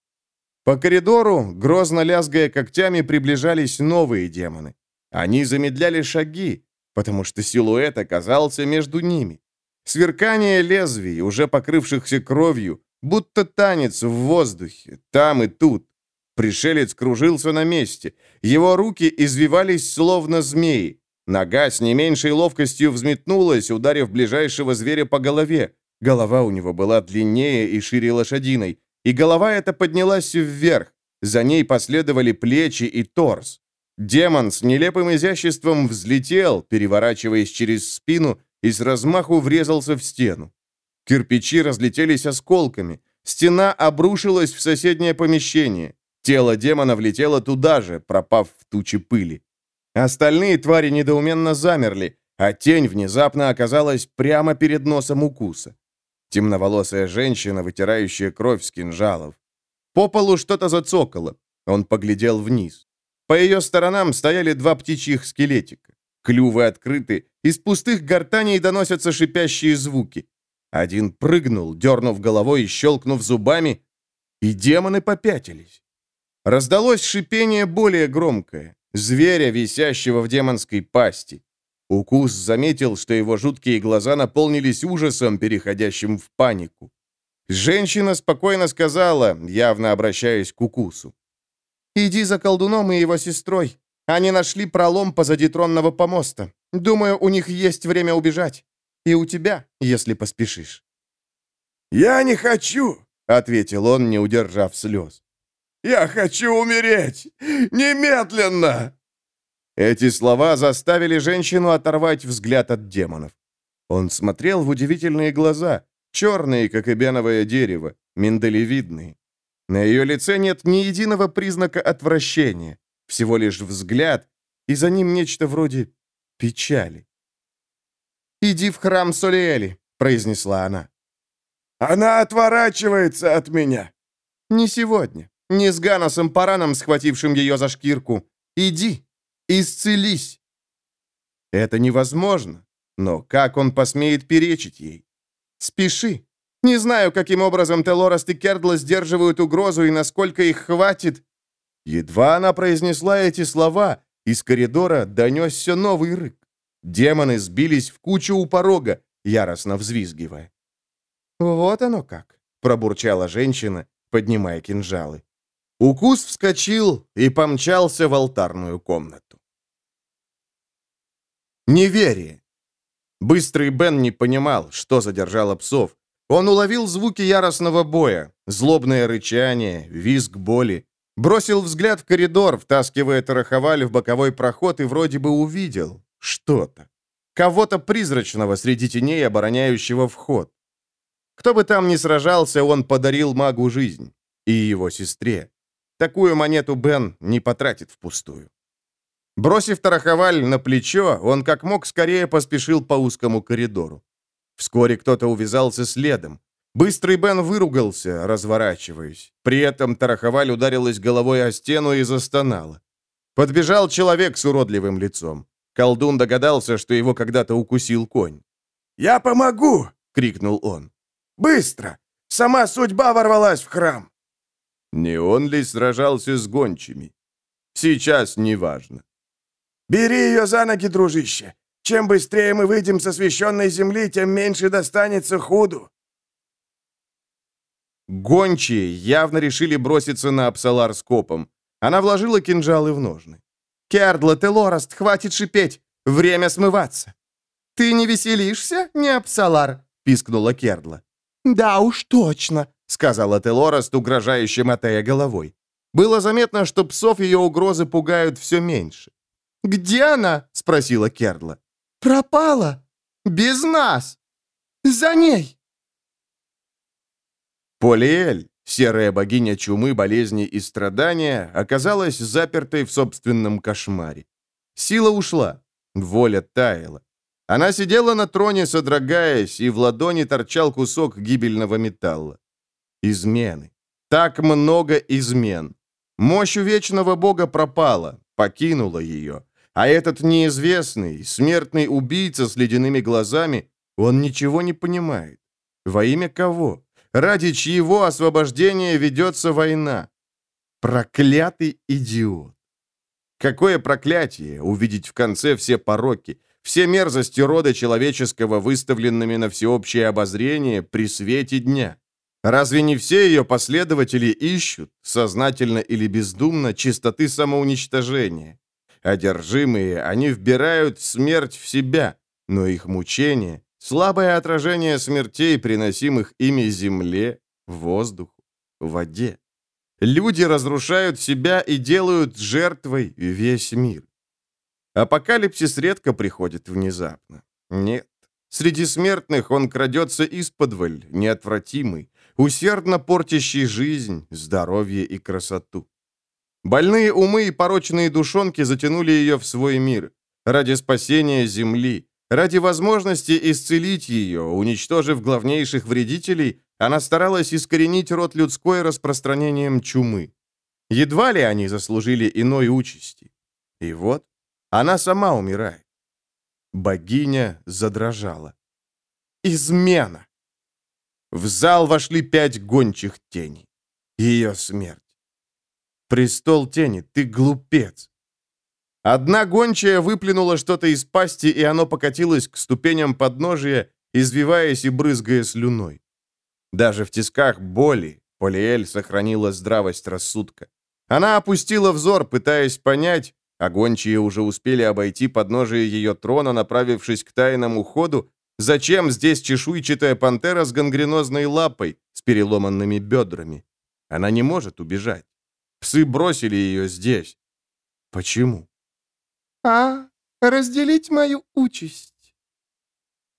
По коридору, грозно лязгая когтями, приближались новые демоны. Они замедляли шаги, потому что силуэт оказался между ними. Сверкание лезвий, уже покрывшихся кровью, Будто танец в воздухе, там и тут. Пришелец кружился на месте. Его руки извивались, словно змеи. Нога с не меньшей ловкостью взметнулась, ударив ближайшего зверя по голове. Голова у него была длиннее и шире лошадиной. И голова эта поднялась вверх. За ней последовали плечи и торс. Демон с нелепым изяществом взлетел, переворачиваясь через спину, и с размаху врезался в стену. Кирпичи разлетелись осколками. Стена обрушилась в соседнее помещение. Тело демона влетело туда же, пропав в тучи пыли. Остальные твари недоуменно замерли, а тень внезапно оказалась прямо перед носом укуса. Темноволосая женщина, вытирающая кровь с кинжалов. По полу что-то зацокало. Он поглядел вниз. По ее сторонам стояли два птичьих скелетика. Клювы открыты, из пустых гортаней доносятся шипящие звуки. Один прыгнул, дернув головой и щелкнув зубами, и демоны попятились. Раздалось шипение более громкое, зверя, висящего в демонской пасти. Укус заметил, что его жуткие глаза наполнились ужасом, переходящим в панику. Женщина спокойно сказала, явно обращаясь к Укусу. «Иди за колдуном и его сестрой. Они нашли пролом позади тронного помоста. Думаю, у них есть время убежать. И у тебя, если поспешишь». «Я не хочу», — ответил он, не удержав слез. «Я хочу умереть! Немедленно!» Эти слова заставили женщину оторвать взгляд от демонов. Он смотрел в удивительные глаза, черные, как эбеновое дерево, миндалевидные. На ее лице нет ни единого признака отвращения, всего лишь взгляд, и за ним нечто вроде печали. «Иди в храм Солиэли», — произнесла она. Она отворачивается от меня!» «Не сегодня. Не с Ганосом Параном, схватившим ее за шкирку. Иди, исцелись!» Это невозможно. Но как он посмеет перечить ей? «Спеши. Не знаю, каким образом Телораст и Кердла сдерживают угрозу и насколько их хватит». Едва она произнесла эти слова, из коридора донесся новый рык. Демоны сбились в кучу у порога, яростно взвизгивая. «Вот оно как», — пробурчала женщина, поднимая кинжалы. Укус вскочил и помчался в алтарную комнату. Неверие. Быстрый Бен не понимал, что задержало псов. Он уловил звуки яростного боя, злобное рычание, визг боли. Бросил взгляд в коридор, втаскивая Тараховаль в боковой проход и вроде бы увидел что-то. Кого-то призрачного среди теней, обороняющего вход. Кто бы там ни сражался, он подарил магу жизнь. И его сестре. Такую монету Бен не потратит впустую. Бросив Тараховаль на плечо, он как мог скорее поспешил по узкому коридору. Вскоре кто-то увязался следом. Быстрый Бен выругался, разворачиваясь. При этом Тараховаль ударилась головой о стену и застонала. Подбежал человек с уродливым лицом. Колдун догадался, что его когда-то укусил конь. «Я помогу!» — крикнул он. «Быстро! Сама судьба ворвалась в храм!» Не он ли сражался с гончими? Сейчас неважно. «Бери ее за ноги, дружище! Чем быстрее мы выйдем со священной земли, тем меньше достанется худу!» Гончие явно решили броситься на Апсалар с копом. Она вложила кинжалы в ножны. «Кердла, ты Лораст, хватит шипеть! Время смываться!» «Ты не веселишься, не Апсалар?» — пискнула Кердла. «Да уж точно», — сказала Телораст, угрожающе мотая головой. Было заметно, что псов ее угрозы пугают все меньше. «Где она?» — спросила Кердла. «Пропала. Без нас. За ней». Полиэль, серая богиня чумы, болезни и страдания, оказалась запертой в собственном кошмаре. Сила ушла, воля таяла. Она сидела на троне, содрогаясь, и в ладони торчал кусок гибельного металла. Измены. Так много измен. Мощь вечного бога пропала, покинула ее. А этот неизвестный, смертный убийца с ледяными глазами, он ничего не понимает. Во имя кого? Ради чьего освобождения ведется война? Проклятый идиот. Какое проклятие увидеть в конце все пороки, все мерзости рода человеческого выставленными на всеобщее обозрение при свете дня. Разве не все ее последователи ищут, сознательно или бездумно, чистоты самоуничтожения? Одержимые, они вбирают смерть в себя, но их мучение — слабое отражение смертей, приносимых ими земле, воздуху, воде. Люди разрушают себя и делают жертвой весь мир. Апокалипсис редко приходит внезапно. Нет. Среди смертных он крадется исподволь, неотвратимый, усердно портящий жизнь, здоровье и красоту. Больные умы и порочные душонки затянули ее в свой мир. Ради спасения Земли, ради возможности исцелить ее, уничтожив главнейших вредителей, она старалась искоренить род людской распространением чумы. Едва ли они заслужили иной участи. И вот она сама умирает. Богиня задрожала. Измена! В зал вошли пять гончих теней. Ее смерть. Престол тени, ты глупец. Одна гончая выплюнула что-то из пасти, и оно покатилось к ступеням подножия, извиваясь и брызгая слюной. Даже в тисках боли Полиэль сохранила здравость рассудка. Она опустила взор, пытаясь понять, а гончие уже успели обойти подножие ее трона, направившись к тайному ходу, зачем здесь чешуйчатая пантера с гангренозной лапой, с переломанными бедрами. Она не может убежать. Псы бросили ее здесь. Почему? А, разделить мою участь.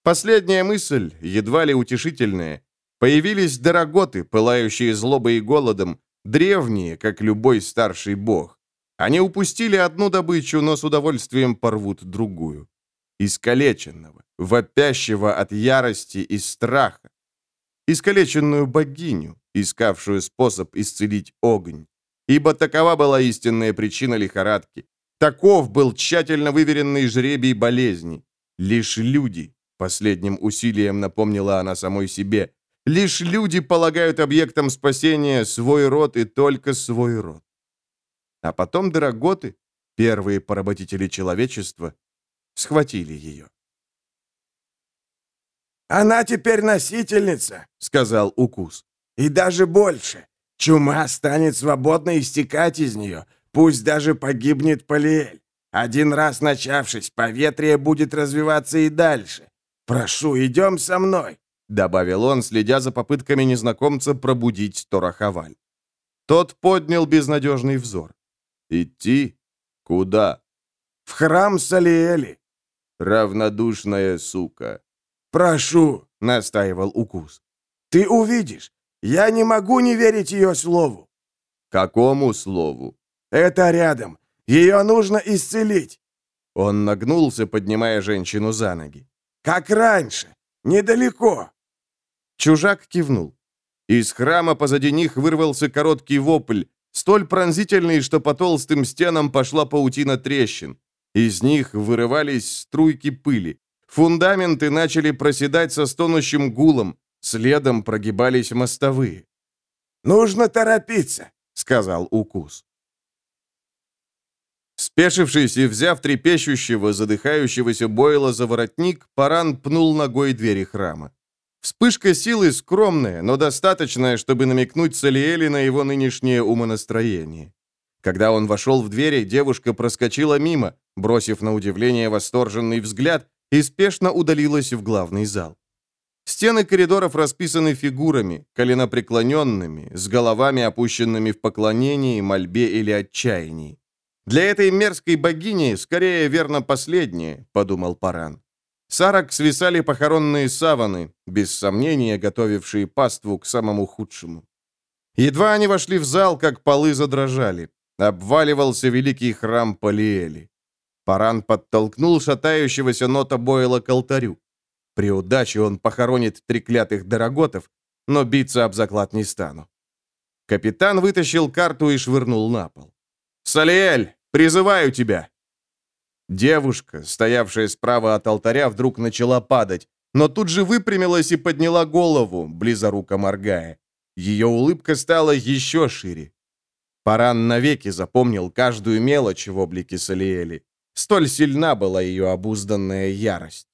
Последняя мысль, едва ли утешительная. Появились дороготы, пылающие злобой и голодом, древние, как любой старший бог. Они упустили одну добычу, но с удовольствием порвут другую. Искалеченного, вопящего от ярости и страха. искалеченную богиню, искавшую способ исцелить огонь. Ибо такова была истинная причина лихорадки. Таков был тщательно выверенный жребий болезни. Лишь люди, последним усилием напомнила она самой себе, лишь люди полагают объектом спасения свой род и только свой род. А потом дороготы, первые поработители человечества, схватили ее. «Она теперь носительница», — сказал Укус. «И даже больше. Чума станет свободно истекать из нее, пусть даже погибнет Полиэль. Один раз начавшись, поветрие будет развиваться и дальше. Прошу, идем со мной», — добавил он, следя за попытками незнакомца пробудить Торахаваль. Тот поднял безнадежный взор. «Идти? Куда?» «В храм Салиэли». «Равнодушная сука». «Прошу», — настаивал Укус. «Ты увидишь. Я не могу не верить ее слову». «Какому слову?» «Это рядом. Ее нужно исцелить». Он нагнулся, поднимая женщину за ноги. «Как раньше. Недалеко». Чужак кивнул. Из храма позади них вырвался короткий вопль, столь пронзительный, что по толстым стенам пошла паутина трещин. Из них вырывались струйки пыли. Фундаменты начали проседать со стонущим гулом, следом прогибались мостовые. «Нужно торопиться», — сказал Укус. Спешившись и взяв трепещущего, задыхающегося Бойла за воротник, Паран пнул ногой двери храма. Вспышка силы скромная, но достаточная, чтобы намекнуть Салиэли на его нынешнее умонастроение. Когда он вошел в двери, девушка проскочила мимо, бросив на удивление восторженный взгляд, и спешно удалилась в главный зал. Стены коридоров расписаны фигурами, коленопреклоненными, с головами, опущенными в поклонении, мольбе или отчаянии. «Для этой мерзкой богини скорее верно последнее», — подумал Паран. Сарак свисали похоронные саваны, без сомнения готовившие паству к самому худшему. Едва они вошли в зал, как полы задрожали. Обваливался великий храм Полиэли. Паран подтолкнул шатающегося нота Бойла к алтарю. При удаче он похоронит треклятых дороготов, но биться об заклад не стану. Капитан вытащил карту и швырнул на пол. «Салиэль, призываю тебя!» Девушка, стоявшая справа от алтаря, вдруг начала падать, но тут же выпрямилась и подняла голову, близоруко моргая. Ее улыбка стала еще шире. Паран навеки запомнил каждую мелочь в облике Салиэли. Столь сильна была ее обузданная ярость.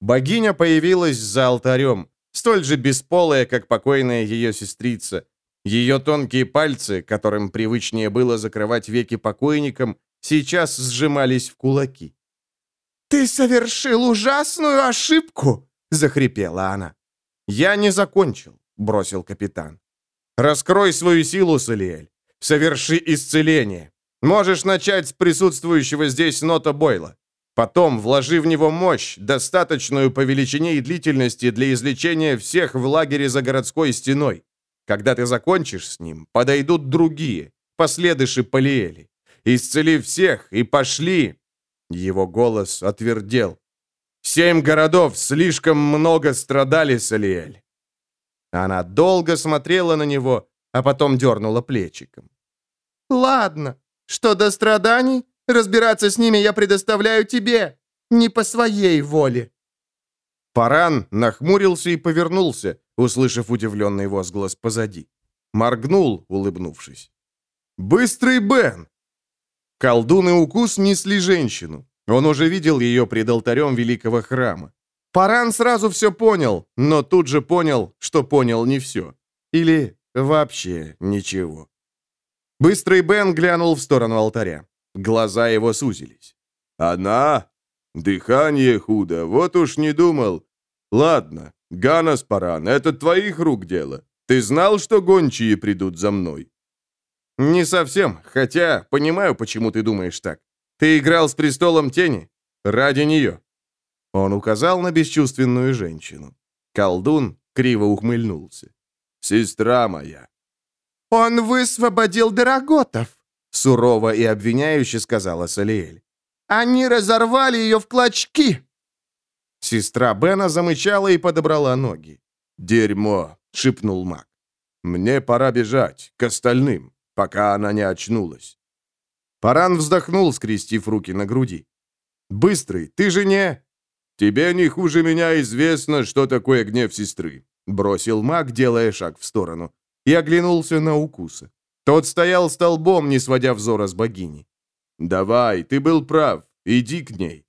Богиня появилась за алтарем, столь же бесполая, как покойная ее сестрица. Ее тонкие пальцы, которым привычнее было закрывать веки покойникам, сейчас сжимались в кулаки. «Ты совершил ужасную ошибку!» — захрипела она. «Я не закончил», — бросил капитан. «Раскрой свою силу, Салиэль. Соверши исцеление. Можешь начать с присутствующего здесь нота Бойла. Потом вложи в него мощь, достаточную по величине и длительности для излечения всех в лагере за городской стеной. Когда ты закончишь с ним, подойдут другие, последыши Полиэли. Исцели всех и пошли!» Его голос отвердел. «Семь городов, слишком много страдали, Салиэль!» Она долго смотрела на него, а потом дернула плечиком. «Ладно, что до страданий, разбираться с ними я предоставляю тебе, не по своей воле». Паран нахмурился и повернулся, услышав удивленный возглас позади. Моргнул, улыбнувшись. «Быстрый Бен!» Колдун и укус несли женщину. Он уже видел ее пред алтарем великого храма. Паран сразу все понял, но тут же понял, что понял не все. Или вообще ничего. Быстрый Бен глянул в сторону алтаря. Глаза его сузились. «Она? Дыхание худо, вот уж не думал. Ладно, Ганас Паран, это твоих рук дело. Ты знал, что гончие придут за мной?» «Не совсем, хотя понимаю, почему ты думаешь так. Ты играл с престолом тени? Ради нее». Он указал на бесчувственную женщину. Колдун криво ухмыльнулся. «Сестра моя, «Он высвободил Дороготов», — сурово и обвиняюще сказала Салиэль. «Они разорвали ее в клочки». Сестра Бена замычала и подобрала ноги. «Дерьмо!» — шепнул маг. «Мне пора бежать, к остальным, пока она не очнулась». Паран вздохнул, скрестив руки на груди. «Быстрый, ты же не...» «Тебе не хуже меня известно, что такое гнев сестры», — бросил маг, делая шаг в сторону, и оглянулся на укуса. Тот стоял столбом, не сводя взора с богини. «Давай, ты был прав, иди к ней».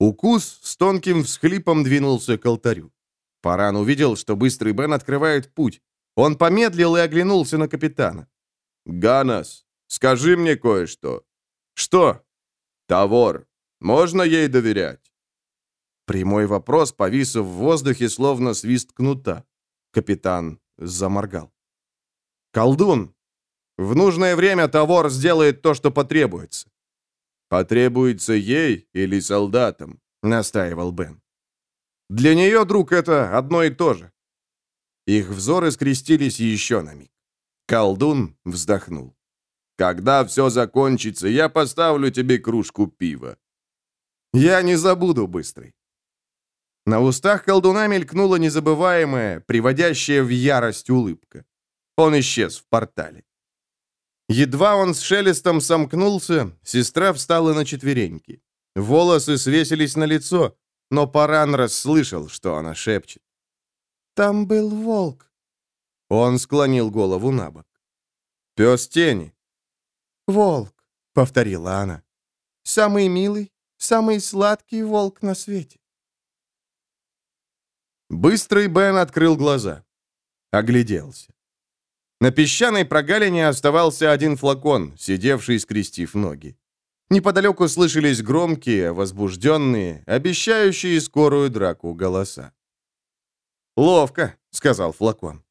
Укус с тонким всхлипом двинулся к алтарю. Паран увидел, что быстрый Бен открывает путь. Он помедлил и оглянулся на капитана. «Ганас, скажи мне кое-что». «Что?» «Тавор. Можно ей доверять?» Прямой вопрос повис в воздухе, словно свист кнута. Капитан заморгал. «Колдун! В нужное время Тавор сделает то, что потребуется. «Потребуется ей или солдатам?» — настаивал Бен. «Для нее, друг, это одно и то же». Их взоры скрестились еще на миг. Колдун вздохнул. «Когда все закончится, я поставлю тебе кружку пива». «Я не забуду, Быстрый». На устах колдуна мелькнула незабываемая, приводящая в ярость улыбка. Он исчез в портале. Едва он с шелестом сомкнулся, сестра встала на четвереньки. Волосы свесились на лицо, но Паран расслышал, что она шепчет. «Там был волк». Он склонил голову на бок. «Пес тени». «Волк», — повторила она. «Самый милый, самый сладкий волк на свете». Быстрый Бен открыл глаза. Огляделся. На песчаной прогалине оставался один флакон, сидевший, скрестив ноги. Неподалеку слышались громкие, возбужденные, обещающие скорую драку голоса. «Ловко», — сказал флакон.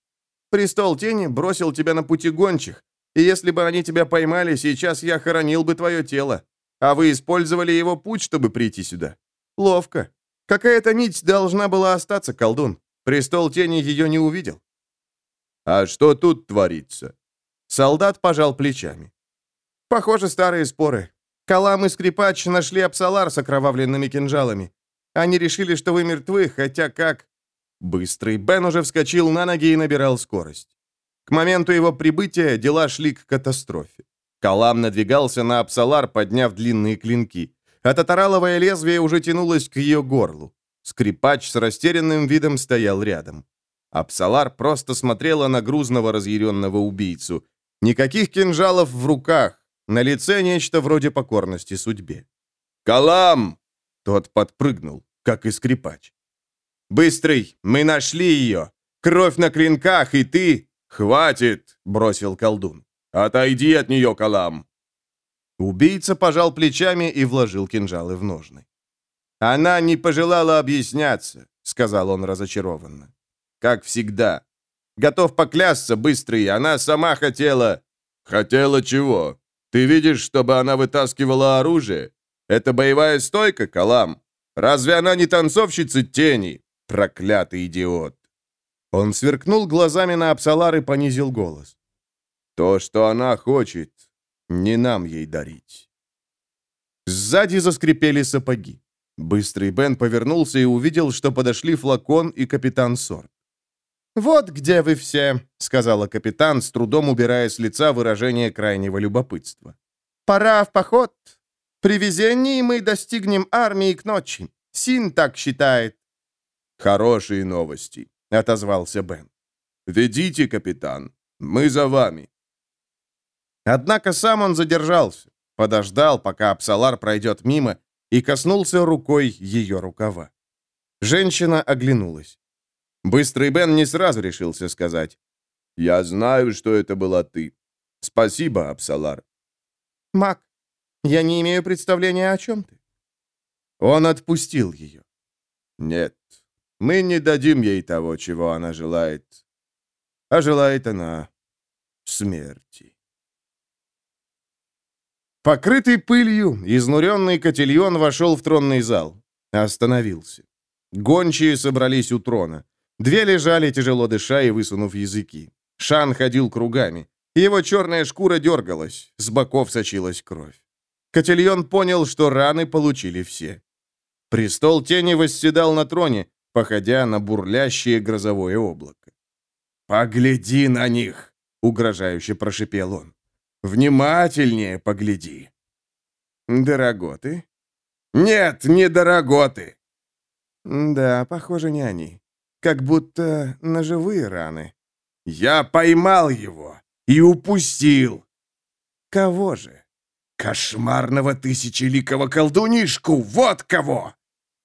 «Престол тени бросил тебя на пути гончих, и если бы они тебя поймали, сейчас я хоронил бы твое тело. А вы использовали его путь, чтобы прийти сюда. Ловко. Какая-то нить должна была остаться, колдун. Престол тени ее не увидел. «А что тут творится?» Солдат пожал плечами. «Похоже, старые споры. Калам и Скрипач нашли Апсалар с окровавленными кинжалами. Они решили, что вы мертвы, хотя как...» Быстрый Бен уже вскочил на ноги и набирал скорость. К моменту его прибытия дела шли к катастрофе. Калам надвигался на Апсалар, подняв длинные клинки. А татараловое лезвие уже тянулось к ее горлу. Скрипач с растерянным видом стоял рядом. Апсалар просто смотрела на грузного разъяренного убийцу. Никаких кинжалов в руках, на лице нечто вроде покорности судьбе. «Калам!» Тот подпрыгнул, как и скрипач. «Быстрый! Мы нашли ее! Кровь на клинках, и ты...» «Хватит!» — бросил колдун. «Отойди от нее, Калам!» Убийца пожал плечами и вложил кинжалы в ножны. «Она не пожелала объясняться», — сказал он разочарованно как всегда. Готов поклясться, быстрый, она сама хотела... Хотела чего? Ты видишь, чтобы она вытаскивала оружие? Это боевая стойка, Калам? Разве она не танцовщица тени? Проклятый идиот!» Он сверкнул глазами на Апсалар и понизил голос. «То, что она хочет, не нам ей дарить». Сзади заскрипели сапоги. Быстрый Бен повернулся и увидел, что подошли флакон и капитан Сорт. «Вот где вы все», — сказала капитан, с трудом убирая с лица выражение крайнего любопытства. «Пора в поход. При везении мы достигнем армии к ночи. Син так считает». «Хорошие новости», — отозвался Бен. «Ведите, капитан. Мы за вами». Однако сам он задержался, подождал, пока Апсалар пройдет мимо, и коснулся рукой ее рукава. Женщина оглянулась. Быстрый Бен не сразу решился сказать. «Я знаю, что это была ты. Спасибо, Апсалар». «Мак, я не имею представления, о чем ты». Он отпустил ее. «Нет, мы не дадим ей того, чего она желает. А желает она смерти». Покрытый пылью, изнуренный котельон вошел в тронный зал. Остановился. Гончие собрались у трона. Две лежали, тяжело дыша и высунув языки. Шан ходил кругами. Его черная шкура дергалась, с боков сочилась кровь. Котельон понял, что раны получили все. Престол тени восседал на троне, походя на бурлящее грозовое облако. «Погляди на них!» — угрожающе прошипел он. «Внимательнее погляди!» «Дороготы?» «Нет, не дороготы!» «Да, похоже, не они. Как будто ножевые раны». «Я поймал его и упустил!» «Кого же?» «Кошмарного тысячеликого колдунишку! Вот кого!»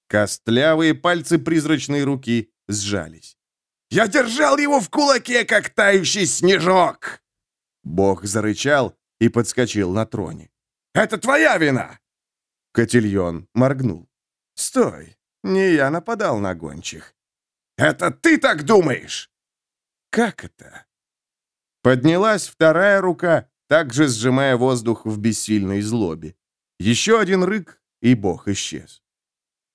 Костлявые пальцы призрачной руки сжались. «Я держал его в кулаке, как тающий снежок!» Бог зарычал и подскочил на троне. «Это твоя вина!» Котильон моргнул. «Стой! Не я нападал на гончих». «Это ты так думаешь?» «Как это?» Поднялась вторая рука, также сжимая воздух в бессильной злобе. Еще один рык, и бог исчез.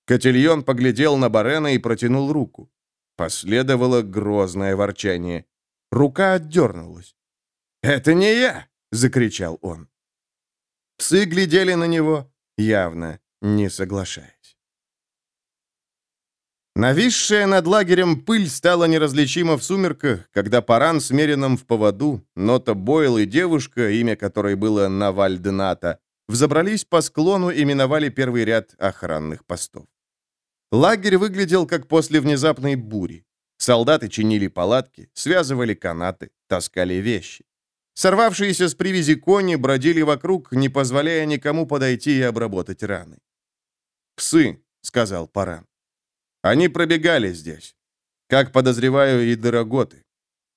Котельон поглядел на Барена и протянул руку. Последовало грозное ворчание. Рука отдернулась. «Это не я!» — закричал он. Псы глядели на него, явно не соглашаясь. Нависшая над лагерем пыль стала неразличима в сумерках, когда Паран с Мерином в поводу, Нота Бойл и девушка, имя которой было Навальдната, взобрались по склону и миновали первый ряд охранных постов. Лагерь выглядел как после внезапной бури. Солдаты чинили палатки, связывали канаты, таскали вещи. Сорвавшиеся с привязи кони бродили вокруг, не позволяя никому подойти и обработать раны. «Псы», — сказал Паран. «Они пробегали здесь. Как подозреваю, и дороготы.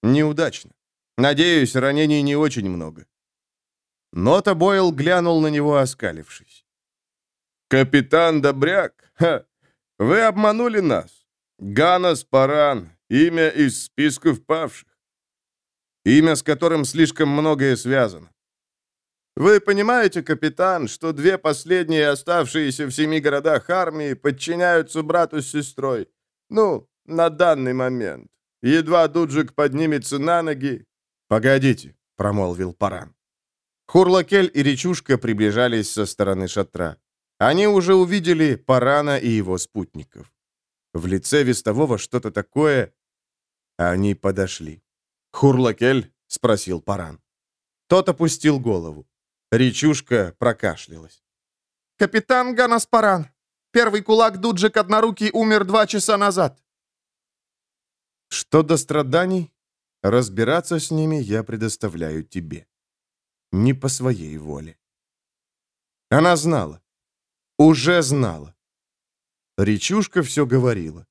Неудачно. Надеюсь, ранений не очень много». Нота Бойл глянул на него, оскалившись. «Капитан Добряк? Ха! Вы обманули нас. Ганас Паран, имя из списков павших. Имя, с которым слишком многое связано. Вы понимаете, капитан, что две последние оставшиеся в семи городах армии подчиняются брату с сестрой? Ну, на данный момент. Едва Дуджик поднимется на ноги... «Погодите», — промолвил Паран. Хурлакель и Речушка приближались со стороны шатра. Они уже увидели Парана и его спутников. В лице вестового что-то такое... Они подошли. «Хурлакель?» — спросил Паран. Тот опустил голову. Речушка прокашлялась. «Капитан Ганас Паран, первый кулак Дуджик Однорукий умер два часа назад». «Что до страданий? Разбираться с ними я предоставляю тебе. Не по своей воле». Она знала. Уже знала. Речушка все говорила.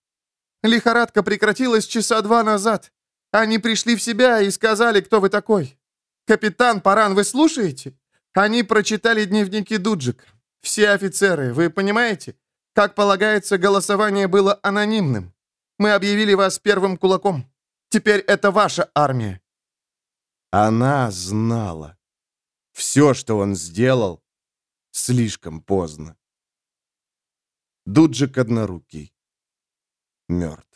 «Лихорадка прекратилась часа два назад. Они пришли в себя и сказали, кто вы такой. Капитан Паран, вы слушаете? Они прочитали дневники Дуджика. Все офицеры, вы понимаете? Как полагается, голосование было анонимным. Мы объявили вас первым кулаком. Теперь это ваша армия». Она знала. Все, что он сделал, слишком поздно. Дуджик однорукий. Мертв.